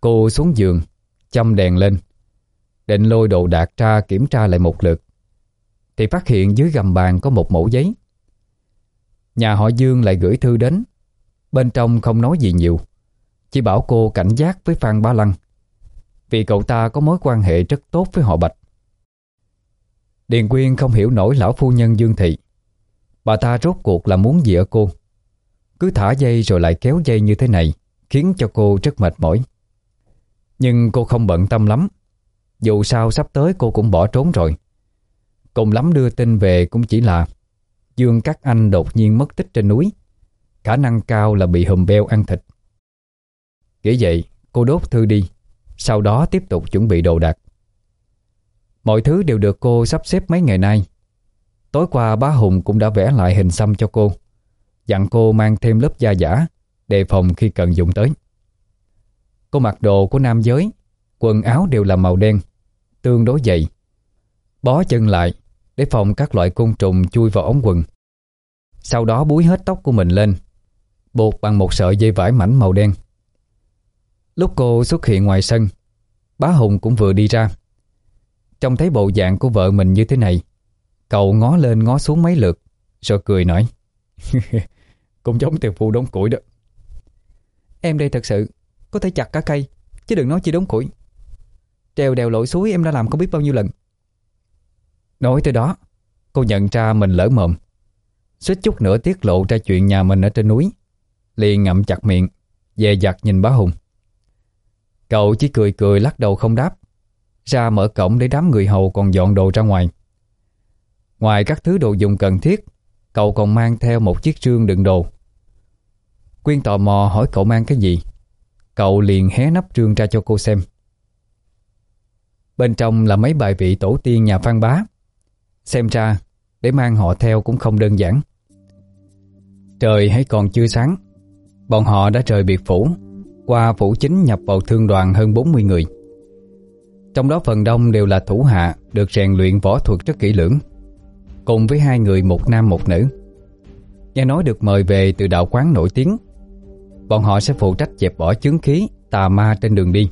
Cô xuống giường Châm đèn lên, Định lôi đồ đạc ra kiểm tra lại một lượt, Thì phát hiện dưới gầm bàn có một mẫu giấy. Nhà họ Dương lại gửi thư đến, Bên trong không nói gì nhiều. Chỉ bảo cô cảnh giác với Phan Bá Lăng. Vì cậu ta có mối quan hệ rất tốt với họ Bạch. Điền Quyên không hiểu nổi lão phu nhân Dương Thị. Bà ta rốt cuộc là muốn gì ở cô? Cứ thả dây rồi lại kéo dây như thế này, Khiến cho cô rất mệt mỏi. Nhưng cô không bận tâm lắm. Dù sao sắp tới cô cũng bỏ trốn rồi. Cùng lắm đưa tin về cũng chỉ là Dương Cát Anh đột nhiên mất tích trên núi. Khả năng cao là bị hùm beo ăn thịt. Nghĩ vậy, cô đốt thư đi, Sau đó tiếp tục chuẩn bị đồ đạc. Mọi thứ đều được cô sắp xếp mấy ngày nay. Tối qua bá Hùng cũng đã vẽ lại hình xăm cho cô, Dặn cô mang thêm lớp da giả Đề phòng khi cần dùng tới. Cô mặc đồ của nam giới, Quần áo đều là màu đen, Tương đối dày. Bó chân lại Để phòng các loại côn trùng chui vào ống quần. Sau đó búi hết tóc của mình lên, Buộc bằng một sợi dây vải mảnh màu đen. Lúc cô xuất hiện ngoài sân, Bá Hùng cũng vừa đi ra. Trông thấy bộ dạng của vợ mình như thế này, Cậu ngó lên ngó xuống mấy lượt, Rồi cười nói, Cũng giống tiểu phu đống củi đó. Em đây thật sự, Có thể chặt cả cây, Chứ đừng nói chỉ đống củi. Trèo đèo lội suối em đã làm không biết bao nhiêu lần. Nói tới đó, Cô nhận ra mình lỡ mồm. Suýt chút nữa tiết lộ ra chuyện nhà mình ở trên núi, Liền ngậm chặt miệng, Dè dặt nhìn bá Hùng. Cậu chỉ cười cười lắc đầu không đáp. Ra mở cổng để đám người hầu còn dọn đồ ra ngoài. Ngoài các thứ đồ dùng cần thiết, Cậu còn mang theo một chiếc rương đựng đồ. Quyên tò mò hỏi cậu mang cái gì. Cậu liền hé nắp rương ra cho cô xem. Bên trong là mấy bài vị tổ tiên nhà Phan Bá. Xem ra, Để mang họ theo cũng không đơn giản. Trời hãy còn chưa sáng, Bọn họ đã rời biệt phủ. Qua phủ chính nhập vào thương đoàn hơn 40 người. Trong đó phần đông đều là thủ hạ, Được rèn luyện võ thuật rất kỹ lưỡng. Cùng với hai người một nam một nữ. Nghe nói được mời về từ đạo quán nổi tiếng. Bọn họ sẽ phụ trách dẹp bỏ chứng khí, Tà ma trên đường đi.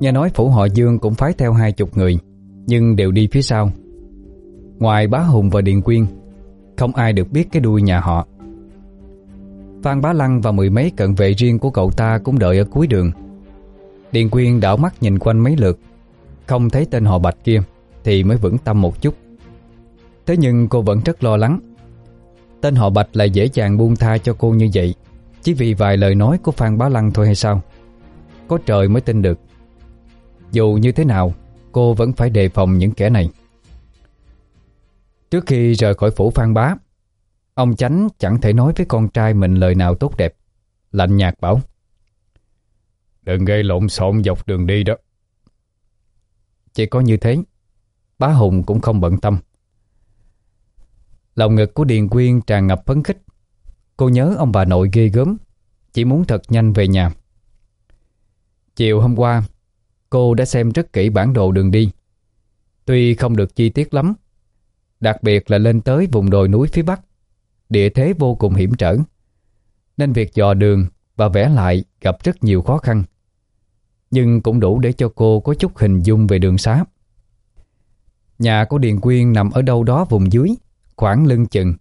Nghe nói phủ họ Dương cũng phái theo hai chục người, Nhưng đều đi phía sau. Ngoài bá Hùng và Điện Quyên, Không ai được biết cái đuôi nhà họ. Phan Bá Lăng và mười mấy cận vệ riêng của cậu ta Cũng đợi ở cuối đường. Điền Quyên đảo mắt nhìn quanh mấy lượt. Không thấy tên họ Bạch kia, Thì mới vững tâm một chút. Thế nhưng cô vẫn rất lo lắng. Tên họ Bạch lại dễ dàng buông tha cho cô như vậy. Chỉ vì vài lời nói của Phan Bá Lăng thôi hay sao? Có trời mới tin được. Dù như thế nào, Cô vẫn phải đề phòng những kẻ này. Trước khi rời khỏi phủ Phan Bá Ông Chánh chẳng thể nói với con trai mình lời nào tốt đẹp. Lạnh nhạt bảo, Đừng gây lộn xộn dọc đường đi đó. Chỉ có như thế, Bá Hùng cũng không bận tâm. Lòng ngực của Điền Quyên tràn ngập phấn khích. Cô nhớ ông bà nội ghê gớm, Chỉ muốn thật nhanh về nhà. Chiều hôm qua, Cô đã xem rất kỹ bản đồ đường đi. Tuy không được chi tiết lắm, Đặc biệt là lên tới vùng đồi núi phía Bắc. Địa thế vô cùng hiểm trở Nên việc dò đường và vẽ lại gặp rất nhiều khó khăn Nhưng cũng đủ để cho cô có chút hình dung về đường xá Nhà của Điền Quyên nằm ở đâu đó vùng dưới khoảng lưng chừng.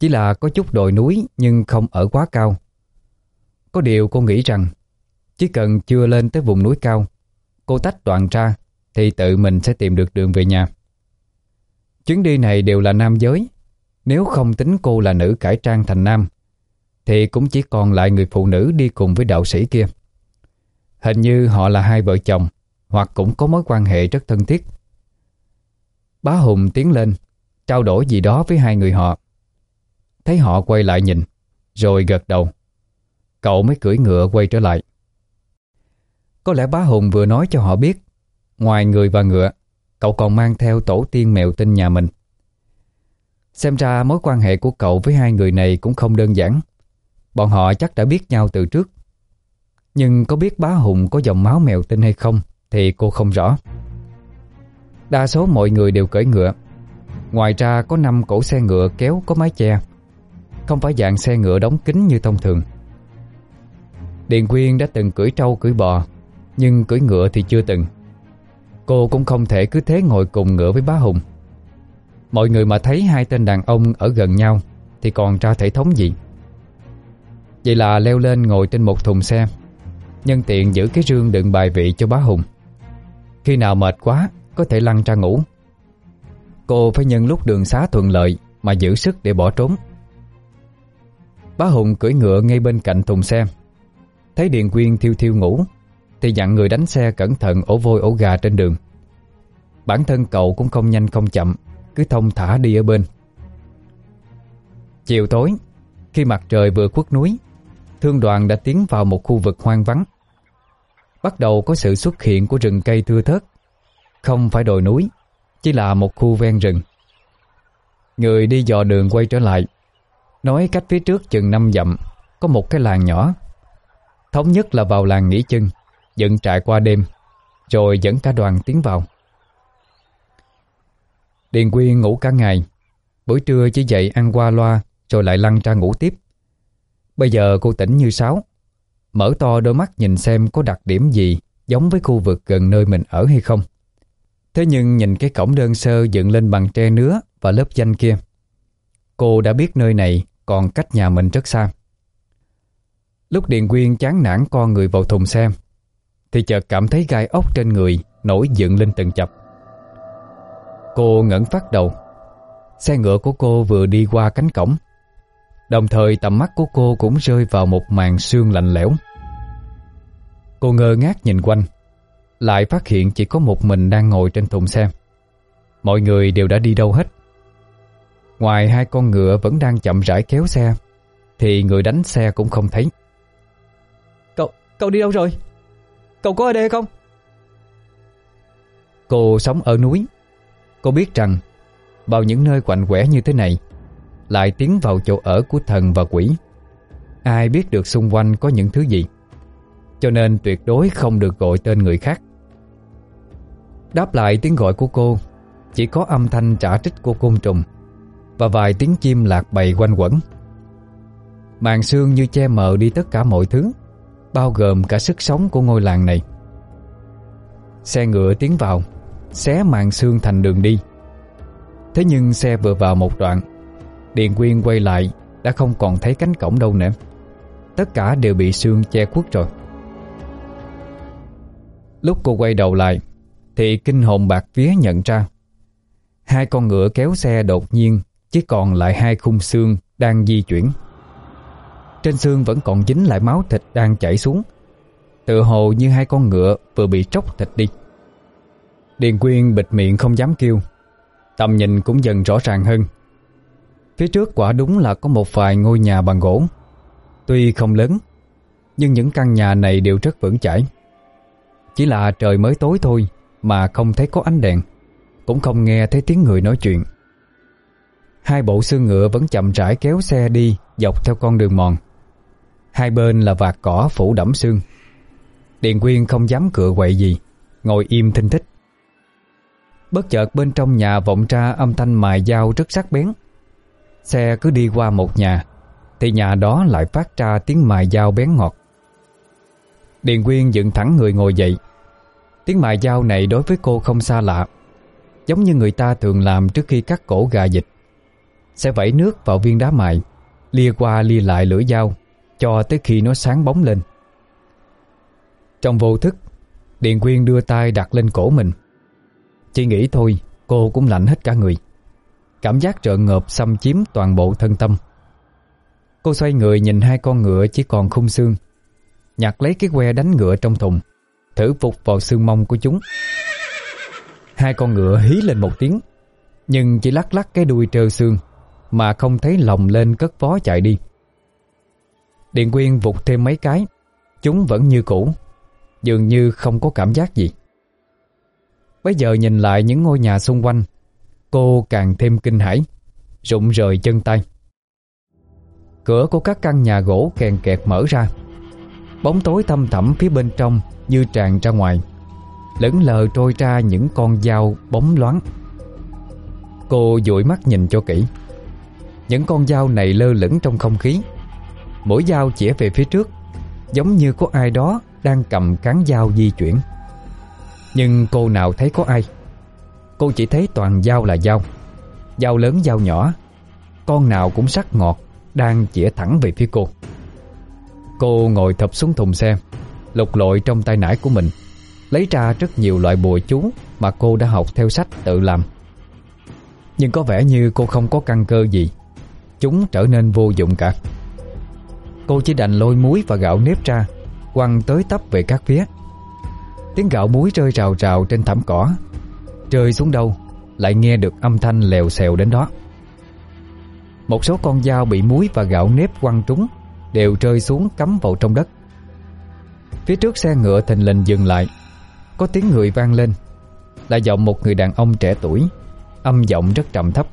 Chỉ là có chút đồi núi nhưng không ở quá cao. Có điều cô nghĩ rằng chỉ cần chưa lên tới vùng núi cao, cô tách đoạn ra thì tự mình sẽ tìm được đường về nhà. Chuyến đi này đều là nam giới. Nếu không tính cô là nữ cải trang thành nam, thì cũng chỉ còn lại người phụ nữ đi cùng với đạo sĩ kia. Hình như họ là hai vợ chồng, hoặc cũng có mối quan hệ rất thân thiết. Bá Hùng tiến lên, trao đổi gì đó với hai người họ. Thấy họ quay lại nhìn, rồi gật đầu. Cậu mới cưỡi ngựa quay trở lại. Có lẽ bá Hùng vừa nói cho họ biết, ngoài người và ngựa, cậu còn mang theo tổ tiên mèo tinh nhà mình. Xem ra mối quan hệ của cậu với hai người này cũng không đơn giản. Bọn họ chắc đã biết nhau từ trước. Nhưng có biết bá Hùng có dòng máu mèo tinh hay không Thì cô không rõ. Đa số mọi người đều cưỡi ngựa. Ngoài ra có 5 cổ xe ngựa kéo có mái che. Không phải dạng xe ngựa đóng kín như thông thường. Điền Quyên đã từng cưỡi trâu cưỡi bò, Nhưng cưỡi ngựa thì chưa từng. Cô cũng không thể cứ thế ngồi cùng ngựa với bá Hùng. Mọi người mà thấy hai tên đàn ông ở gần nhau Thì còn ra thể thống gì? Vậy là leo lên ngồi trên một thùng xe. Nhân tiện giữ cái rương đựng bài vị cho bá Hùng. Khi nào mệt quá, Có thể lăn ra ngủ. Cô phải nhân lúc đường xá thuận lợi Mà giữ sức để bỏ trốn. Bá Hùng cưỡi ngựa ngay bên cạnh thùng xe. Thấy Điền Quyên thiêu thiêu ngủ, Thì dặn người đánh xe cẩn thận ổ vôi ổ gà trên đường. Bản thân cậu cũng không nhanh không chậm cứ thông thả đi ở bên. Chiều tối, Khi mặt trời vừa khuất núi, Thương đoàn đã tiến vào một khu vực hoang vắng. Bắt đầu có sự xuất hiện của rừng cây thưa thớt. Không phải đồi núi, Chỉ là một khu ven rừng. Người đi dò đường quay trở lại, Nói cách phía trước chừng năm dặm, Có một cái làng nhỏ. Thống nhất là vào làng nghỉ chân Dựng trại qua đêm, Rồi dẫn cả đoàn tiến vào. Điền Quyên ngủ cả ngày. Buổi trưa chỉ dậy ăn qua loa, Rồi lại lăn ra ngủ tiếp. Bây giờ cô tỉnh như sáo. Mở to đôi mắt nhìn xem có đặc điểm gì Giống với khu vực gần nơi mình ở hay không. Thế nhưng nhìn cái cổng đơn sơ dựng lên bằng tre nứa và lớp danh kia. Cô đã biết nơi này còn cách nhà mình rất xa. Lúc Điền Quyên chán nản con người vào thùng xe Thì chợt cảm thấy gai ốc trên người nổi dựng lên từng chập. Cô ngẩn phát đầu. Xe ngựa của cô vừa đi qua cánh cổng. Đồng thời tầm mắt của cô cũng rơi vào một màn sương lạnh lẽo. Cô ngơ ngác nhìn quanh Lại phát hiện chỉ có một mình đang ngồi trên thùng xe. Mọi người đều đã đi đâu hết. Ngoài hai con ngựa vẫn đang chậm rãi kéo xe Thì người đánh xe cũng không thấy. Cậu, cậu đi đâu rồi? Cậu có ở đây không? Cô sống ở núi Cô biết rằng, Vào những nơi quạnh quẻ như thế này, Lại tiến vào chỗ ở của thần và quỷ. Ai biết được xung quanh có những thứ gì, Cho nên tuyệt đối không được gọi tên người khác. Đáp lại tiếng gọi của cô, Chỉ có âm thanh trả trích của côn trùng Và vài tiếng chim lạc bầy quanh quẩn. Màn sương như che mờ đi tất cả mọi thứ, Bao gồm cả sức sống của ngôi làng này. Xe ngựa tiến vào. Xé màn xương thành đường đi. Thế nhưng xe vừa vào một đoạn, Điền Quyên quay lại, Đã không còn thấy cánh cổng đâu nữa. Tất cả đều bị xương che khuất rồi. Lúc cô quay đầu lại, Thì kinh hồn bạc vía nhận ra. Hai con ngựa kéo xe đột nhiên, Chỉ còn lại hai khung xương Đang di chuyển. Trên xương vẫn còn dính lại máu thịt đang chảy xuống. Tự hồ như hai con ngựa Vừa bị tróc thịt đi. Điền Quyên bịt miệng không dám kêu. Tầm nhìn cũng dần rõ ràng hơn. Phía trước quả đúng là có một vài ngôi nhà bằng gỗ. Tuy không lớn, Nhưng những căn nhà này đều rất vững chãi. Chỉ là trời mới tối thôi Mà không thấy có ánh đèn, Cũng không nghe thấy tiếng người nói chuyện. Hai bộ xương ngựa vẫn chậm rãi kéo xe đi Dọc theo con đường mòn. Hai bên là vạt cỏ phủ đẫm xương. Điền Quyên không dám cựa quậy gì, Ngồi im thinh thích. Bất chợt bên trong nhà vọng ra âm thanh mài dao rất sắc bén. Xe cứ đi qua một nhà, Thì nhà đó lại phát ra tiếng mài dao bén ngọt. Điền Quyên dựng thẳng người ngồi dậy. Tiếng mài dao này đối với cô không xa lạ, Giống như người ta thường làm trước khi cắt cổ gà dịch Sẽ vẩy nước vào viên đá mài, Lia qua lia lại lưỡi dao, Cho tới khi nó sáng bóng lên. Trong vô thức, Điền Quyên đưa tay đặt lên cổ mình chỉ nghĩ thôi, cô cũng lạnh hết cả người. Cảm giác trợn ngợp xâm chiếm toàn bộ thân tâm. Cô xoay người nhìn hai con ngựa chỉ còn khung xương. Nhặt lấy cái que đánh ngựa trong thùng, Thử phục vào xương mông của chúng. Hai con ngựa hí lên một tiếng, Nhưng chỉ lắc lắc cái đuôi trơ xương Mà không thấy lòng lên cất vó chạy đi. Điện Quyên vụt thêm mấy cái, Chúng vẫn như cũ, Dường như không có cảm giác gì. Bây giờ nhìn lại những ngôi nhà xung quanh, Cô càng thêm kinh hãi, Rụng rời chân tay. Cửa của các căn nhà gỗ kèn kẹt mở ra. Bóng tối thâm thẳm phía bên trong Như tràn ra ngoài, Lững lờ trôi ra những con dao bóng loáng. Cô dụi mắt nhìn cho kỹ. Những con dao này lơ lửng trong không khí. Mỗi dao chĩa về phía trước, Giống như có ai đó Đang cầm cán dao di chuyển. Nhưng cô nào thấy có ai? Cô chỉ thấy toàn dao là dao. Dao lớn, dao nhỏ. Con nào cũng sắc ngọt, Đang chĩa thẳng về phía cô. Cô ngồi thập xuống thùng xe, Lục lội trong tay nải của mình, Lấy ra rất nhiều loại bùa chú Mà cô đã học theo sách tự làm. Nhưng có vẻ như cô không có căn cơ gì. Chúng trở nên vô dụng cả. Cô chỉ đành lôi muối và gạo nếp ra, Quăng tới tấp về các phía. Tiếng gạo muối rơi rào rào trên thảm cỏ. Rơi xuống đâu, Lại nghe được âm thanh lèo xèo đến đó. Một số con dao bị muối và gạo nếp quăng trúng, Đều rơi xuống cắm vào trong đất. Phía trước xe ngựa thình lình dừng lại. Có tiếng người vang lên. Là giọng một người đàn ông trẻ tuổi. Âm giọng rất trầm thấp.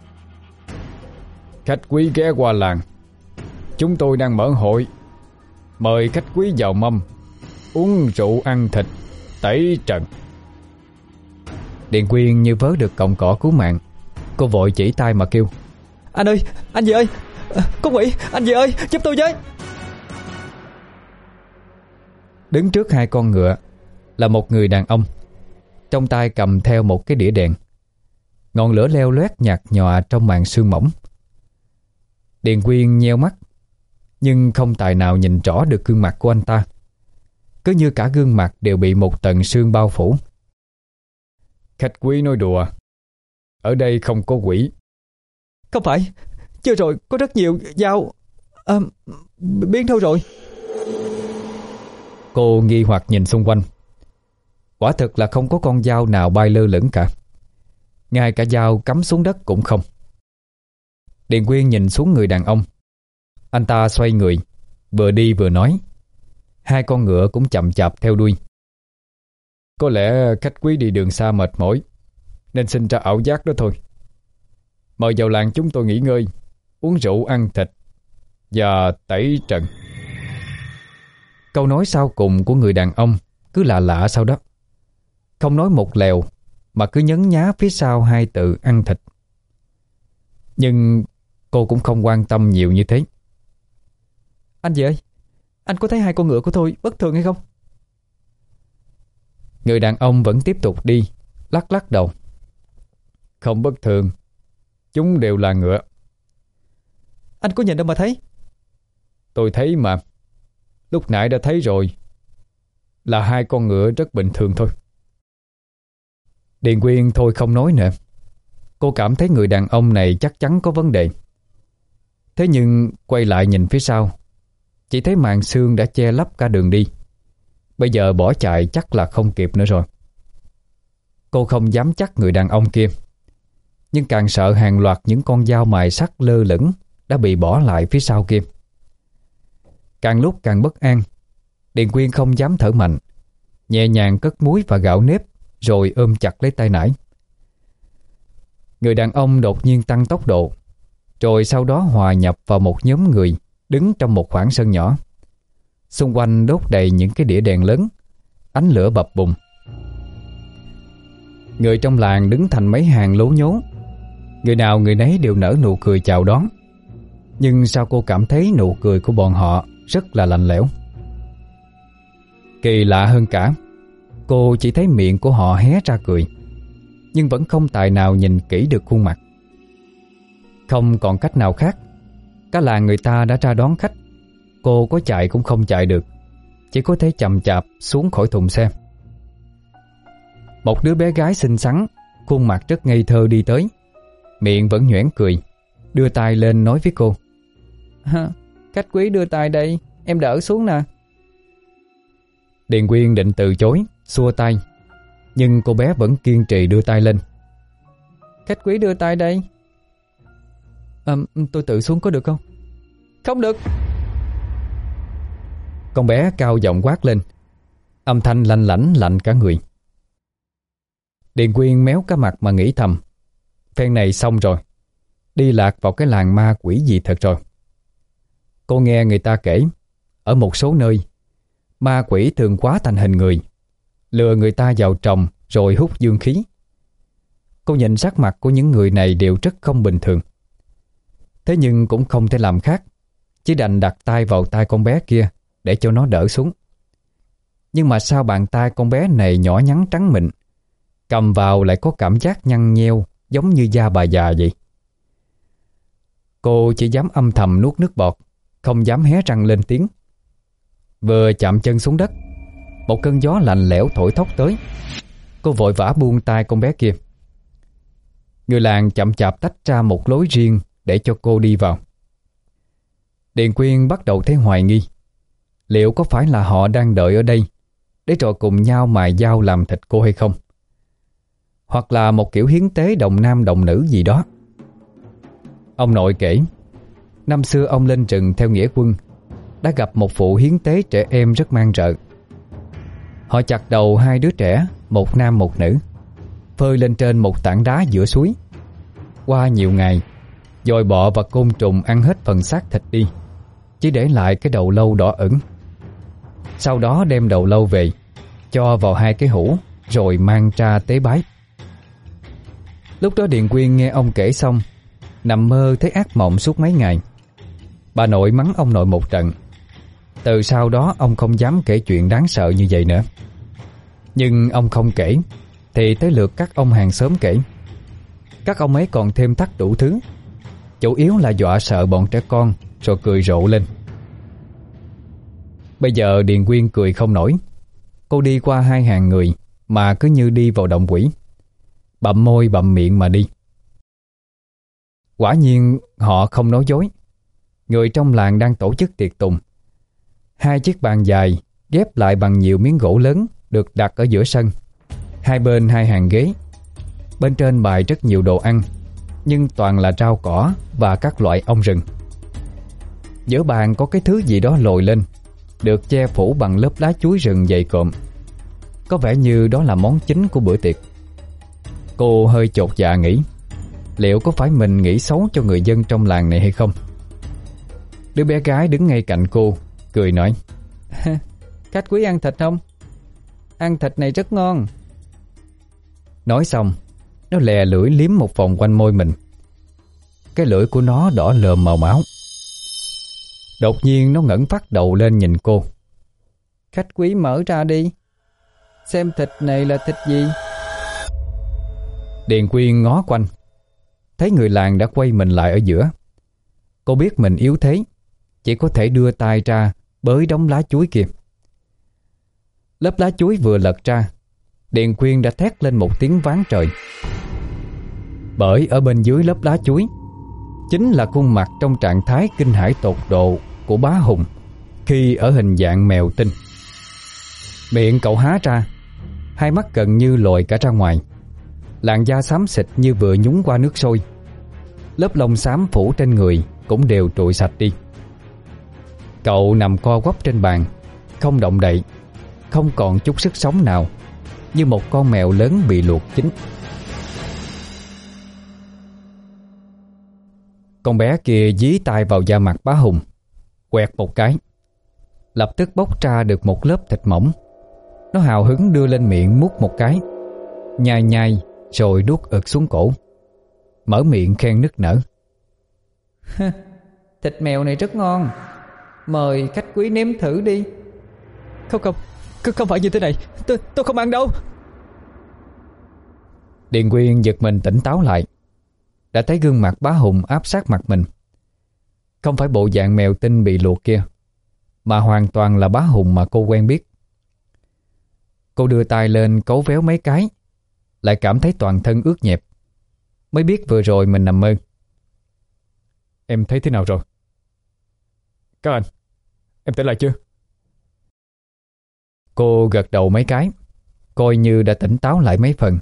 Khách quý ghé qua làng. Chúng tôi đang mở hội. Mời khách quý vào mâm. Uống rượu ăn thịt. Tẩy trần. Điện quyên như vớ được cọng cỏ cứu mạng. Cô vội chỉ tay mà kêu Anh ơi, anh gì ơi? Có quỷ, anh gì ơi, giúp tôi với. Đứng trước hai con ngựa Là một người đàn ông. Trong tay cầm theo một cái đĩa đèn. Ngọn lửa leo loét nhạt nhòa trong màn sương mỏng. Điền Quyên nheo mắt Nhưng không tài nào nhìn rõ được gương mặt của anh ta Cứ như cả gương mặt đều bị một tầng sương bao phủ. Khách quý nói đùa Ở đây không có quỷ. Không phải Chưa rồi có rất nhiều dao à, Biến đâu rồi? Cô nghi hoặc nhìn xung quanh. Quả thực là không có con dao nào bay lơ lửng cả. Ngay cả dao cắm xuống đất cũng không. Điền Quyên nhìn xuống người đàn ông. Anh ta xoay người Vừa đi vừa nói Hai con ngựa cũng chậm chạp theo đuôi. Có lẽ khách quý đi đường xa mệt mỏi, Nên sinh ra ảo giác đó thôi. Mời vào làng chúng tôi nghỉ ngơi, Uống rượu ăn thịt Và tẩy trần. Câu nói sau cùng của người đàn ông Cứ lạ lạ sau đó. Không nói một lèo, Mà cứ nhấn nhá phía sau hai từ ăn thịt. Nhưng cô cũng không quan tâm nhiều như thế. Anh gì ơi. Anh có thấy hai con ngựa của tôi bất thường hay không? Người đàn ông vẫn tiếp tục đi Lắc lắc đầu. Không bất thường Chúng đều là ngựa. Anh có nhìn đâu mà thấy? Tôi thấy mà. Lúc nãy đã thấy rồi Là hai con ngựa rất bình thường thôi. Điền Quyên thôi không nói nữa. Cô cảm thấy người đàn ông này chắc chắn có vấn đề. Thế nhưng quay lại nhìn phía sau chỉ thấy màn xương đã che lấp cả đường đi. Bây giờ bỏ chạy chắc là không kịp nữa rồi. Cô không dám chắc người đàn ông kia. Nhưng càng sợ hàng loạt những con dao mài sắt lơ lửng Đã bị bỏ lại phía sau kia. Càng lúc càng bất an, Điền Quyên không dám thở mạnh, Nhẹ nhàng cất muối và gạo nếp Rồi ôm chặt lấy tay nải. Người đàn ông đột nhiên tăng tốc độ, Rồi sau đó hòa nhập vào một nhóm người Đứng trong một khoảng sân nhỏ Xung quanh đốt đầy những cái đĩa đèn lớn Ánh lửa bập bùng Người trong làng đứng thành mấy hàng lố nhố Người nào người nấy đều nở nụ cười chào đón Nhưng sao cô cảm thấy nụ cười của bọn họ rất là lạnh lẽo. Kỳ lạ hơn cả, cô chỉ thấy miệng của họ hé ra cười, nhưng vẫn không tài nào nhìn kỹ được khuôn mặt. Không còn cách nào khác, cả làng người ta đã ra đón khách, cô có chạy cũng không chạy được, chỉ có thể chậm chạp xuống khỏi thùng xe. Một đứa bé gái xinh xắn, khuôn mặt rất ngây thơ đi tới, miệng vẫn nhoẻn cười, đưa tay lên nói với cô. Khách quý đưa tay đây Em đỡ xuống nè. Điền Quyên định từ chối Xua tay. Nhưng cô bé vẫn kiên trì đưa tay lên. Khách quý đưa tay đây à, Tôi tự xuống có được không? Không được. Con bé cao giọng quát lên. Âm thanh lanh lảnh lạnh cả người. Điền Quyên méo cả mặt mà nghĩ thầm. Phen này xong rồi. Đi lạc vào cái làng ma quỷ gì thật rồi. Cô nghe người ta kể Ở một số nơi Ma quỷ thường quá thành hình người. Lừa người ta vào trồng Rồi hút dương khí. Cô nhìn sắc mặt của những người này đều rất không bình thường. Thế nhưng cũng không thể làm khác. Chỉ đành đặt tay vào tay con bé kia Để cho nó đỡ xuống. Nhưng mà sao bàn tay con bé này nhỏ nhắn trắng mịn, Cầm vào lại có cảm giác nhăn nheo Giống như da bà già vậy? Cô chỉ dám âm thầm nuốt nước bọt, Không dám hé răng lên tiếng. Vừa chạm chân xuống đất, Một cơn gió lạnh lẽo thổi thốc tới. Cô vội vã buông tay con bé kia. Người làng chậm chạp tách ra một lối riêng để cho cô đi vào. Điền Quyên bắt đầu thấy hoài nghi. Liệu có phải là họ đang đợi ở đây Để trò cùng nhau mài dao làm thịt cô hay không? Hoặc là một kiểu hiến tế đồng nam đồng nữ gì đó? Ông nội kể, Năm xưa ông lên rừng theo nghĩa quân, Đã gặp một vụ hiến tế trẻ em rất mang rợ. Họ chặt đầu hai đứa trẻ, Một nam một nữ, Phơi lên trên một tảng đá giữa suối. Qua nhiều ngày Dòi bọ và côn trùng ăn hết phần xác thịt đi Chỉ để lại cái đầu lâu đỏ ửng. Sau đó đem đầu lâu về, Cho vào hai cái hũ, Rồi mang ra tế bái. Lúc đó điện Quyên nghe ông kể xong, Nằm mơ thấy ác mộng suốt mấy ngày. Bà nội mắng ông nội một trận. Từ sau đó ông không dám kể chuyện đáng sợ như vậy nữa. Nhưng ông không kể, Thì tới lượt các ông hàng xóm kể. Các ông ấy còn thêm thắt đủ thứ. Chủ yếu là dọa sợ bọn trẻ con, Rồi cười rộ lên. Bây giờ Điền Quyên cười không nổi. Cô đi qua hai hàng người, Mà cứ như đi vào động quỷ. Bậm môi bậm miệng mà đi. Quả nhiên, họ không nói dối. Người trong làng đang tổ chức tiệc tùng. Hai chiếc bàn dài, ghép lại bằng nhiều miếng gỗ lớn, Được đặt ở giữa sân. Hai bên hai hàng ghế. Bên trên bày rất nhiều đồ ăn. Nhưng toàn là rau cỏ Và các loại ong rừng. Giữa bàn có cái thứ gì đó lồi lên, Được che phủ bằng lớp lá chuối rừng dày cộm. Có vẻ như đó là món chính của bữa tiệc. Cô hơi chột dạ nghĩ, Liệu có phải mình nghĩ xấu cho người dân trong làng này hay không? Đứa bé gái đứng ngay cạnh cô, Cười nói Khách quý ăn thịt không? Ăn thịt này rất ngon. Nói xong nó lè lưỡi liếm một vòng quanh môi mình. Cái lưỡi của nó đỏ lờm màu máu. Đột nhiên nó ngẩng phát đầu lên nhìn cô. Khách quý mở ra đi. Xem thịt này là thịt gì? Điền Quyên ngó quanh. Thấy người làng đã quay mình lại ở giữa. Cô biết mình yếu thế. Chỉ có thể đưa tay ra Bới đống lá chuối kia. Lớp lá chuối vừa lật ra Điền Quyên đã thét lên một tiếng ván trời. Bởi ở bên dưới lớp lá chuối, Chính là khuôn mặt trong trạng thái kinh hải tột độ Của bá Hùng Khi ở hình dạng mèo tinh. Miệng cậu há ra, Hai mắt gần như lồi cả ra ngoài. Làn da xám xịt như vừa nhúng qua nước sôi. Lớp lông xám phủ trên người Cũng đều trụi sạch đi. Cậu nằm co quắp trên bàn, Không động đậy, Không còn chút sức sống nào. Như một con mèo lớn bị luộc chín. Con bé kia dí tay vào da mặt bá hùng, Quẹt một cái. Lập tức bóc ra được một lớp thịt mỏng. Nó hào hứng đưa lên miệng mút một cái. Nhai nhai, Rồi đút ực xuống cổ. Mở miệng khen nức nở. Thịt mèo này rất ngon. Mời khách quý nếm thử đi. Không không. Không, không phải như thế này. Tôi, tôi không ăn đâu. Điền Quyên giật mình tỉnh táo lại. Đã thấy gương mặt bá hùng áp sát mặt mình. Không phải bộ dạng mèo tinh bị luộc kia Mà hoàn toàn là bá hùng mà cô quen biết. Cô đưa tay lên cấu véo mấy cái Lại cảm thấy toàn thân ướt nhẹp. Mới biết vừa rồi mình nằm mơ. Em thấy thế nào rồi? Các anh, em tỉnh lại chưa? Cô gật đầu mấy cái, Coi như đã tỉnh táo lại mấy phần.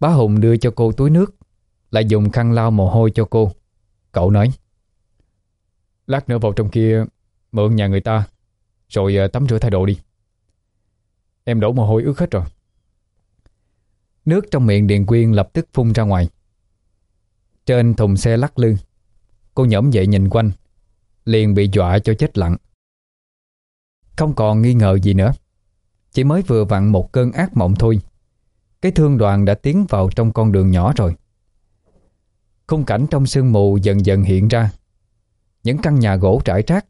Bá Hùng đưa cho cô túi nước, Lại dùng khăn lau mồ hôi cho cô. Cậu nói, Lát nữa vào trong kia Mượn nhà người ta, Rồi ờ, tắm rửa thay đồ đi. Em đổ mồ hôi ướt hết rồi. Nước trong miệng Điền Quyên lập tức phun ra ngoài. Trên thùng xe lắc lư, Cô nhổm dậy nhìn quanh, Liền bị dọa cho chết lặng. Không còn nghi ngờ gì nữa. Chỉ mới vừa vặn một cơn ác mộng thôi. Cái thương đoàn đã tiến vào trong con đường nhỏ rồi. Khung cảnh trong sương mù dần dần hiện ra. Những căn nhà gỗ trải trác.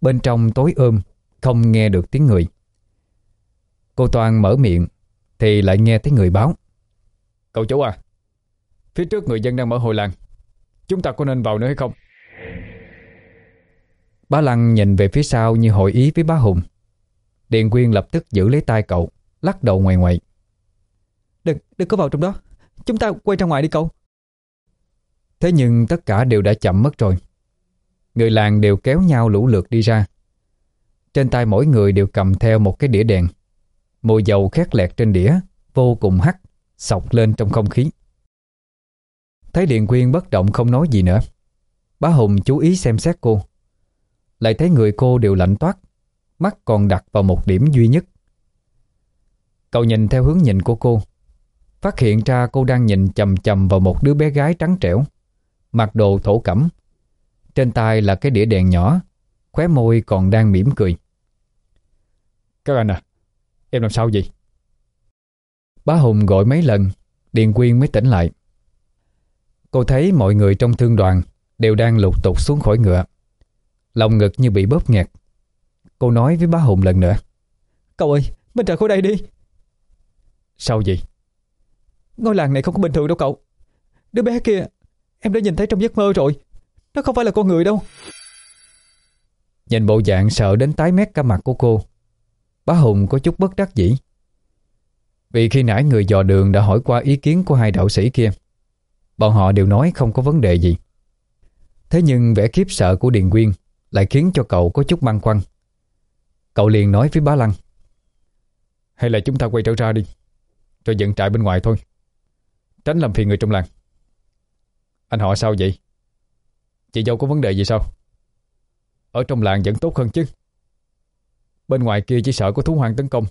Bên trong tối ôm, Không nghe được tiếng người. Cô Toàn mở miệng, Thì lại nghe thấy người báo. Cậu chú à Phía trước người dân đang mở hội làng. Chúng ta có nên vào nữa hay không? Bá Lăng nhìn về phía sau như hội ý với bá Hùng. Điền Quyên lập tức giữ lấy tay cậu Lắc đầu ngoài ngoại. Đừng, đừng có vào trong đó. Chúng ta quay ra ngoài đi cậu. Thế nhưng tất cả đều đã chậm mất rồi. Người làng đều kéo nhau lũ lượt đi ra. Trên tay mỗi người đều cầm theo một cái đĩa đèn. Mùi dầu khét lẹt trên đĩa Vô cùng hắt Sọc lên trong không khí. Thấy Điền Quyên bất động không nói gì nữa Bá Hùng chú ý xem xét cô Lại thấy người cô đều lạnh toát Mắt còn đặt vào một điểm duy nhất. Cậu nhìn theo hướng nhìn của cô Phát hiện ra cô đang nhìn chầm chầm vào một đứa bé gái trắng trẻo Mặc đồ thổ cẩm. Trên tay là cái đĩa đèn nhỏ Khóe môi còn đang mỉm cười. Các anh à Em làm sao vậy? Bá Hùng gọi mấy lần Điền Quyên mới tỉnh lại. Cô thấy mọi người trong thương đoàn Đều đang lục tục xuống khỏi ngựa Lòng ngực như bị bóp nghẹt. Cô nói với bá Hùng lần nữa. Cậu ơi mình rời khỏi đây đi. Sao vậy? Ngôi làng này không có bình thường đâu cậu. Đứa bé kia Em đã nhìn thấy trong giấc mơ rồi. Nó không phải là con người đâu. Nhìn bộ dạng sợ đến tái mét cả mặt của cô Bá Hùng có chút bất đắc dĩ. Vì khi nãy người dò đường đã hỏi qua ý kiến của hai đạo sĩ kia Bọn họ đều nói không có vấn đề gì. Thế nhưng vẻ khiếp sợ của Điền Quyên lại khiến cho cậu có chút băn khoăn. Cậu liền nói với bá Lăng, Hay là chúng ta quay trở ra đi. Rồi dựng trại bên ngoài thôi. Tránh làm phiền người trong làng. Anh họ sao vậy? Chị dâu có vấn đề gì sao? Ở trong làng vẫn tốt hơn chứ. Bên ngoài kia chỉ sợ có thú hoang tấn công.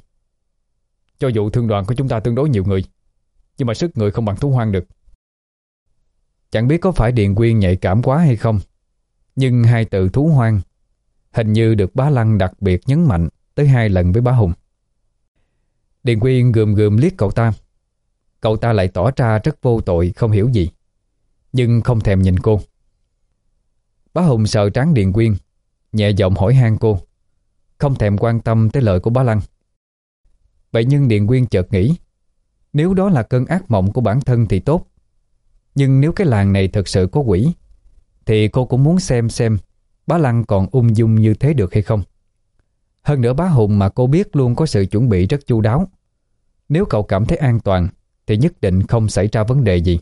Cho dù thương đoàn của chúng ta tương đối nhiều người, Nhưng mà sức người không bằng thú hoang được. Chẳng biết có phải Điền Quyên nhạy cảm quá hay không nhưng hai từ thú hoang Hình như được bá Lăng đặc biệt nhấn mạnh Tới hai lần với bá Hùng. Điền Quyên gườm gườm liếc cậu ta. Cậu ta lại tỏ ra rất vô tội, Không hiểu gì, Nhưng không thèm nhìn cô. Bá Hùng sợ tráng Điền Quyên Nhẹ giọng hỏi han cô, Không thèm quan tâm tới lời của bá Lăng. Vậy nhưng Điền Quyên chợt nghĩ, Nếu đó là cơn ác mộng của bản thân thì tốt, Nhưng nếu cái làng này thật sự có quỷ thì cô cũng muốn xem xem Bá Lăng còn ung dung như thế được hay không. Hơn nữa bá Hùng mà cô biết luôn có sự chuẩn bị rất chu đáo. Nếu cậu cảm thấy an toàn, Thì nhất định không xảy ra vấn đề gì.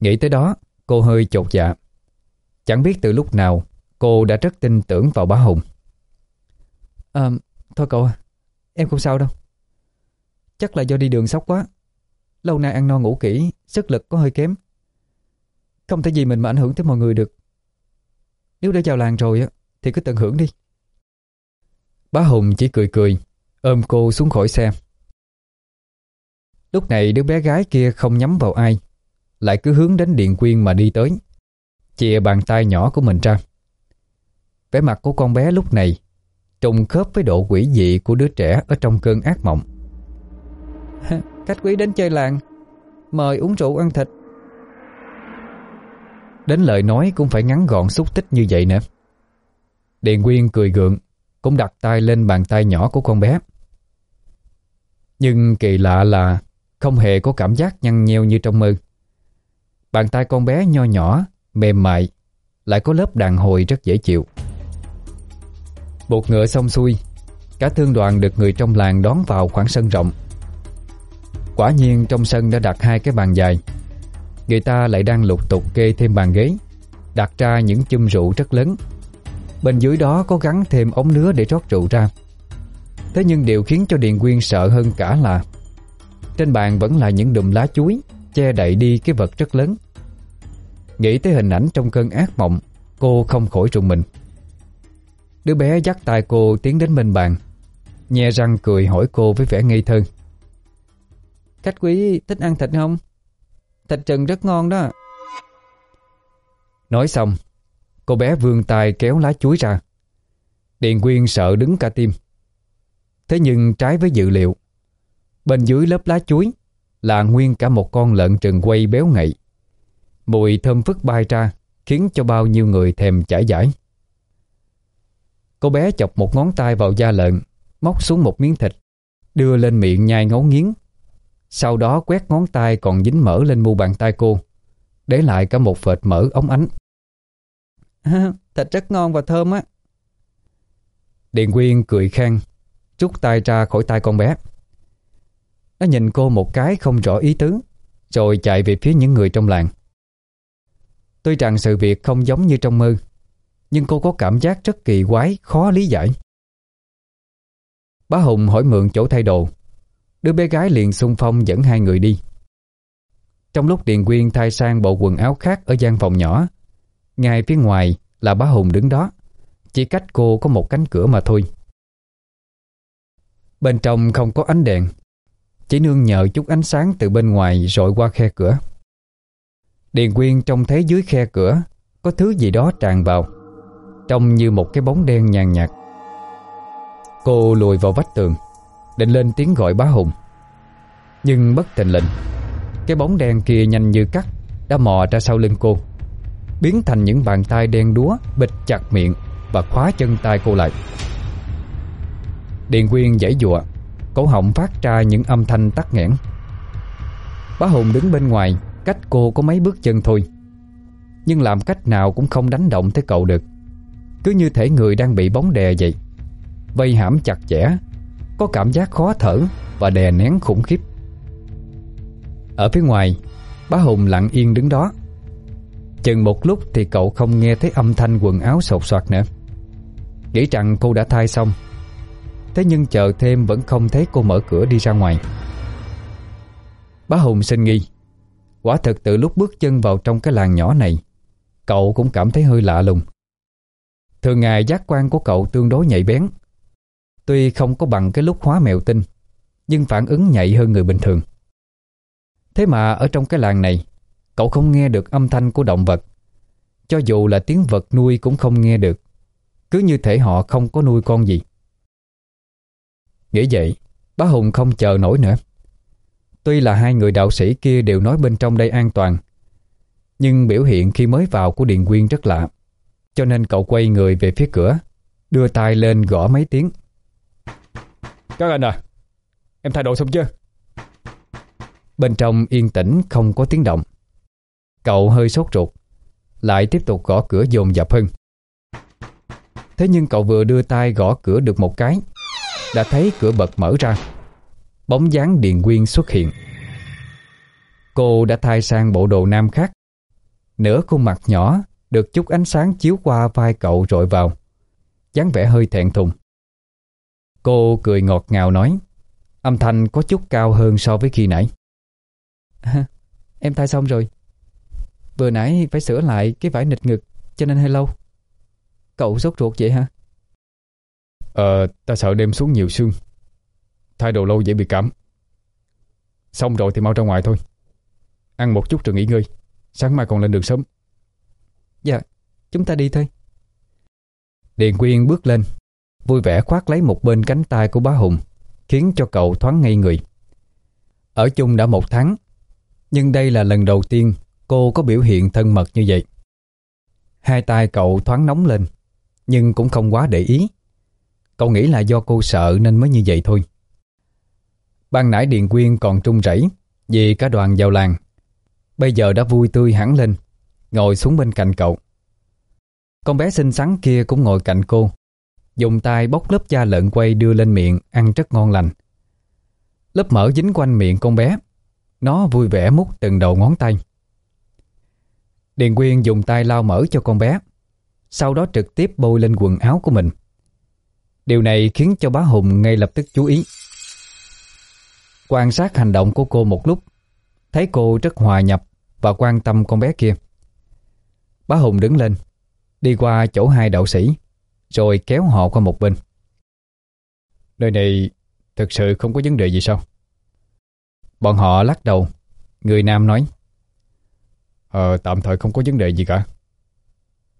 Nghĩ tới đó, Cô hơi chột dạ. Chẳng biết từ lúc nào, Cô đã rất tin tưởng vào bá Hùng. À thôi cậu à Em không sao đâu. Chắc là do đi đường sốc quá. Lâu nay ăn no ngủ kỹ, Sức lực có hơi kém. Không thể gì mình mà ảnh hưởng tới mọi người được. Nếu đã vào làng rồi Thì cứ tận hưởng đi. Bá Hùng chỉ cười cười, Ôm cô xuống khỏi xe. Lúc này đứa bé gái kia không nhắm vào ai, Lại cứ hướng đến Điện Quyên mà đi tới, Chìa bàn tay nhỏ của mình ra. Vẻ mặt của con bé lúc này Trùng khớp với độ quỷ dị của đứa trẻ Ở trong cơn ác mộng. Khách quý đến chơi làng, Mời uống rượu ăn thịt. Đến lời nói cũng phải ngắn gọn xúc tích như vậy nữa Điền Quyên cười gượng, Cũng đặt tay lên bàn tay nhỏ của con bé. Nhưng kỳ lạ là Không hề có cảm giác nhăn nheo như trong mơ. Bàn tay con bé nho nhỏ, Mềm mại, Lại có lớp đàn hồi rất dễ chịu. Bột ngựa xong xuôi, Cả thương đoàn được người trong làng đón vào khoảng sân rộng. Quả nhiên trong sân đã đặt hai cái bàn dài Người ta lại đang lục tục kê thêm bàn ghế, Đặt ra những chum rượu rất lớn. Bên dưới đó có gắn thêm ống nứa để rót rượu ra. Thế nhưng điều khiến cho Điền Quyên sợ hơn cả là Trên bàn vẫn là những đùm lá chuối Che đậy đi cái vật rất lớn. Nghĩ tới hình ảnh trong cơn ác mộng, Cô không khỏi rùng mình. Đứa bé dắt tay cô tiến đến bên bàn Nhe răng cười hỏi cô với vẻ ngây thơ. Khách quý, thích ăn thịt không? Thịt trần rất ngon đó Nói xong Cô bé vươn tay kéo lá chuối ra điện Quyên sợ đứng cả tim. Thế nhưng trái với dự liệu, bên dưới lớp lá chuối là nguyên cả một con lợn trừng quay béo ngậy. Mùi thơm phức bay ra khiến cho bao nhiêu người thèm chải giải. Cô bé chọc một ngón tay vào da lợn, móc xuống một miếng thịt, đưa lên miệng nhai ngấu nghiến. Sau đó quét ngón tay còn dính mỡ lên mu bàn tay cô, để lại cả một vệt mỡ ống ánh. thịt rất ngon và thơm á. Điền Quyên cười khen, rút tay ra khỏi tay con bé. Nó nhìn cô một cái không rõ ý tứ, rồi chạy về phía những người trong làng. Tuy rằng sự việc không giống như trong mơ, nhưng cô có cảm giác rất kỳ quái, khó lý giải. Bá Hùng hỏi mượn chỗ thay đồ, đứa bé gái liền xung phong dẫn hai người đi. Trong lúc Điền Quyên thay sang bộ quần áo khác ở gian phòng nhỏ, ngay phía ngoài là bá Hùng đứng đó, chỉ cách cô có một cánh cửa mà thôi. Bên trong không có ánh đèn, chỉ nương nhờ chút ánh sáng từ bên ngoài rọi qua khe cửa. Điền Quyên trông thấy dưới khe cửa có thứ gì đó tràn vào, trông như một cái bóng đen nhàn nhạt. Cô lùi vào vách tường, định lên tiếng gọi bá Hùng. Nhưng bất tình lệnh, cái bóng đen kia nhanh như cắt đã mò ra sau lưng cô, biến thành những bàn tay đen đúa bịch chặt miệng và khóa chân tay cô lại. Điện Quyên giãy dụa, cổ họng phát ra những âm thanh tắc nghẽn. Bá Hùng đứng bên ngoài, cách cô có mấy bước chân thôi. Nhưng làm cách nào cũng không đánh động tới cậu được. Cứ như thể người đang bị bóng đè vậy. Vây hãm chặt chẽ, có cảm giác khó thở và đè nén khủng khiếp. Ở phía ngoài, bá Hùng lặng yên đứng đó. Chừng một lúc thì cậu không nghe thấy âm thanh quần áo sột soạt nữa. Nghĩ rằng cô đã thai xong Thế nhưng chờ thêm vẫn không thấy cô mở cửa đi ra ngoài Bá Hùng sinh nghi Quả thật từ lúc bước chân vào trong cái làng nhỏ này Cậu cũng cảm thấy hơi lạ lùng Thường ngày giác quan của cậu tương đối nhạy bén Tuy không có bằng cái lúc hóa mèo tinh, Nhưng phản ứng nhạy hơn người bình thường. Thế mà ở trong cái làng này, Cậu không nghe được âm thanh của động vật. Cho dù là tiếng vật nuôi cũng không nghe được. Cứ như thể họ không có nuôi con gì. Nghĩ vậy, Bá Hùng không chờ nổi nữa. Tuy là hai người đạo sĩ kia đều nói bên trong đây an toàn, Nhưng biểu hiện khi mới vào của Điền Quyên rất lạ. Cho nên cậu quay người về phía cửa, Đưa tay lên gõ mấy tiếng. Các anh à Em thay đồ xong chưa? Bên trong yên tĩnh, không có tiếng động. Cậu hơi sốt ruột, Lại tiếp tục gõ cửa dồn dập hơn. Thế nhưng cậu vừa đưa tay gõ cửa được một cái, Đã thấy cửa bật mở ra. Bóng dáng Điền Quyên xuất hiện. Cô đã thay sang bộ đồ nam khác. Nửa khuôn mặt nhỏ, Được chút ánh sáng chiếu qua vai cậu rọi vào. dáng vẻ hơi thẹn thùng. Cô cười ngọt ngào nói Âm thanh có chút cao hơn so với khi nãy. À, Em thay xong rồi. Vừa nãy phải sửa lại cái vải nịch ngực Cho nên hơi lâu. Cậu sốt ruột vậy hả? Ờ, ta sợ đêm xuống nhiều sương. Thay đồ lâu dễ bị cảm. Xong rồi thì mau ra ngoài thôi. Ăn một chút rồi nghỉ ngơi. Sáng mai còn lên đường sớm. Dạ, chúng ta đi thôi. Điền Quyên bước lên Vui vẻ khoác lấy một bên cánh tay của bá Hùng, Khiến cho cậu thoáng ngây người. Ở chung đã một tháng, Nhưng đây là lần đầu tiên Cô có biểu hiện thân mật như vậy. Hai tay cậu thoáng nóng lên, Nhưng cũng không quá để ý. Cậu nghĩ là do cô sợ nên mới như vậy thôi. Ban nãy Điền Quyên còn trung rẩy Vì cả đoàn vào làng. Bây giờ đã vui tươi hẳn lên, Ngồi xuống bên cạnh cậu. Con bé xinh xắn kia cũng ngồi cạnh cô. Dùng tay bóc lớp da lợn quay đưa lên miệng, Ăn rất ngon lành. Lớp mỡ dính quanh miệng con bé. Nó vui vẻ mút từng đầu ngón tay. Điền Quyên dùng tay lau mỡ cho con bé. Sau đó trực tiếp bôi lên quần áo của mình. Điều này khiến cho bá Hùng ngay lập tức chú ý. Quan sát hành động của cô một lúc, Thấy cô rất hòa nhập Và quan tâm con bé kia. Bá Hùng đứng lên, Đi qua chỗ hai đạo sĩ. Rồi kéo họ qua một bên. Nơi này Thực sự không có vấn đề gì sao? Bọn họ lắc đầu, Người nam nói Ờ tạm thời không có vấn đề gì cả.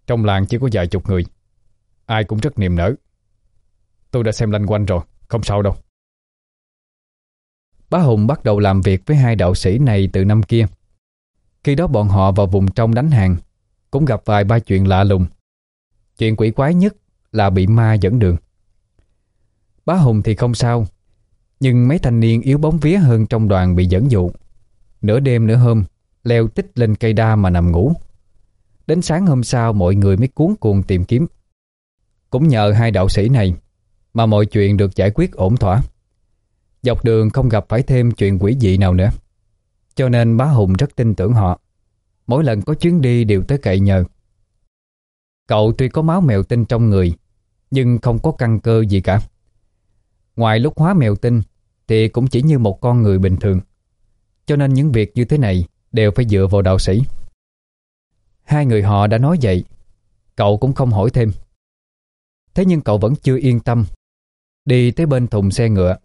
Trong làng chỉ có vài chục người, Ai cũng rất niềm nở. Tôi đã xem lanh quanh rồi, Không sao đâu. Bá Hùng bắt đầu làm việc với hai đạo sĩ này từ năm kia. Khi đó bọn họ vào vùng trong đánh hàng, Cũng gặp vài ba chuyện lạ lùng. Chuyện quỷ quái nhất là bị ma dẫn đường. Bá Hùng thì không sao, Nhưng mấy thanh niên yếu bóng vía hơn trong đoàn bị dẫn dụ. Nửa đêm nửa hôm, Leo tích lên cây đa mà nằm ngủ. Đến sáng hôm sau, mọi người mới cuốn cuồng tìm kiếm. Cũng nhờ hai đạo sĩ này Mà mọi chuyện được giải quyết ổn thỏa. Dọc đường không gặp phải thêm chuyện quỷ dị nào nữa. Cho nên bá Hùng rất tin tưởng họ. Mỗi lần có chuyến đi đều tới cậy nhờ. Cậu tuy có máu mèo tinh trong người, Nhưng không có căn cơ gì cả. Ngoài lúc hóa mèo tinh, Thì cũng chỉ như một con người bình thường. Cho nên những việc như thế này Đều phải dựa vào đạo sĩ. Hai người họ đã nói vậy, Cậu cũng không hỏi thêm. Thế nhưng cậu vẫn chưa yên tâm. Đi tới bên thùng xe ngựa,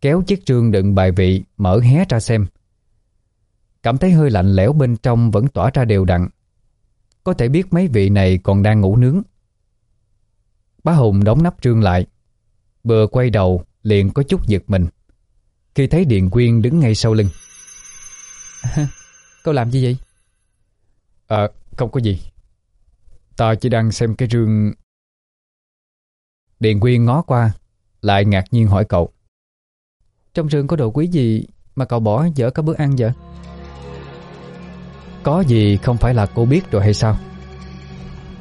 Kéo chiếc trương đựng bài vị Mở hé ra xem. Cảm thấy hơi lạnh lẽo bên trong Vẫn tỏa ra đều đặn. Có thể biết mấy vị này còn đang ngủ nướng. Bá Hùng đóng nắp trương lại. Vừa quay đầu liền có chút giật mình. Khi thấy Điện Quyên đứng ngay sau lưng. Cậu làm gì vậy? À không có gì. Ta chỉ đang xem cái rương Điện Quyên ngó qua Lại ngạc nhiên hỏi cậu. Trong rương có đồ quý gì Mà cậu bỏ dở cả bữa ăn vậy? Có gì không phải là cô biết rồi hay sao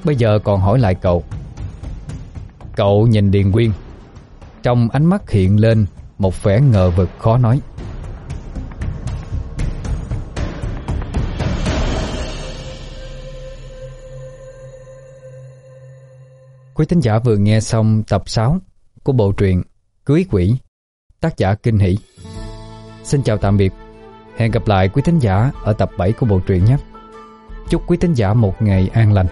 Bây giờ còn hỏi lại cậu Cậu nhìn Điền Quyên Trong ánh mắt hiện lên Một vẻ ngờ vực khó nói Quý thính giả vừa nghe xong tập 6 của bộ truyện Cưới Quỷ, tác giả Kinh Hỷ. Xin chào tạm biệt. Hẹn gặp lại quý thính giả ở tập 7 của bộ truyện nhé. Chúc quý thính giả một ngày an lành.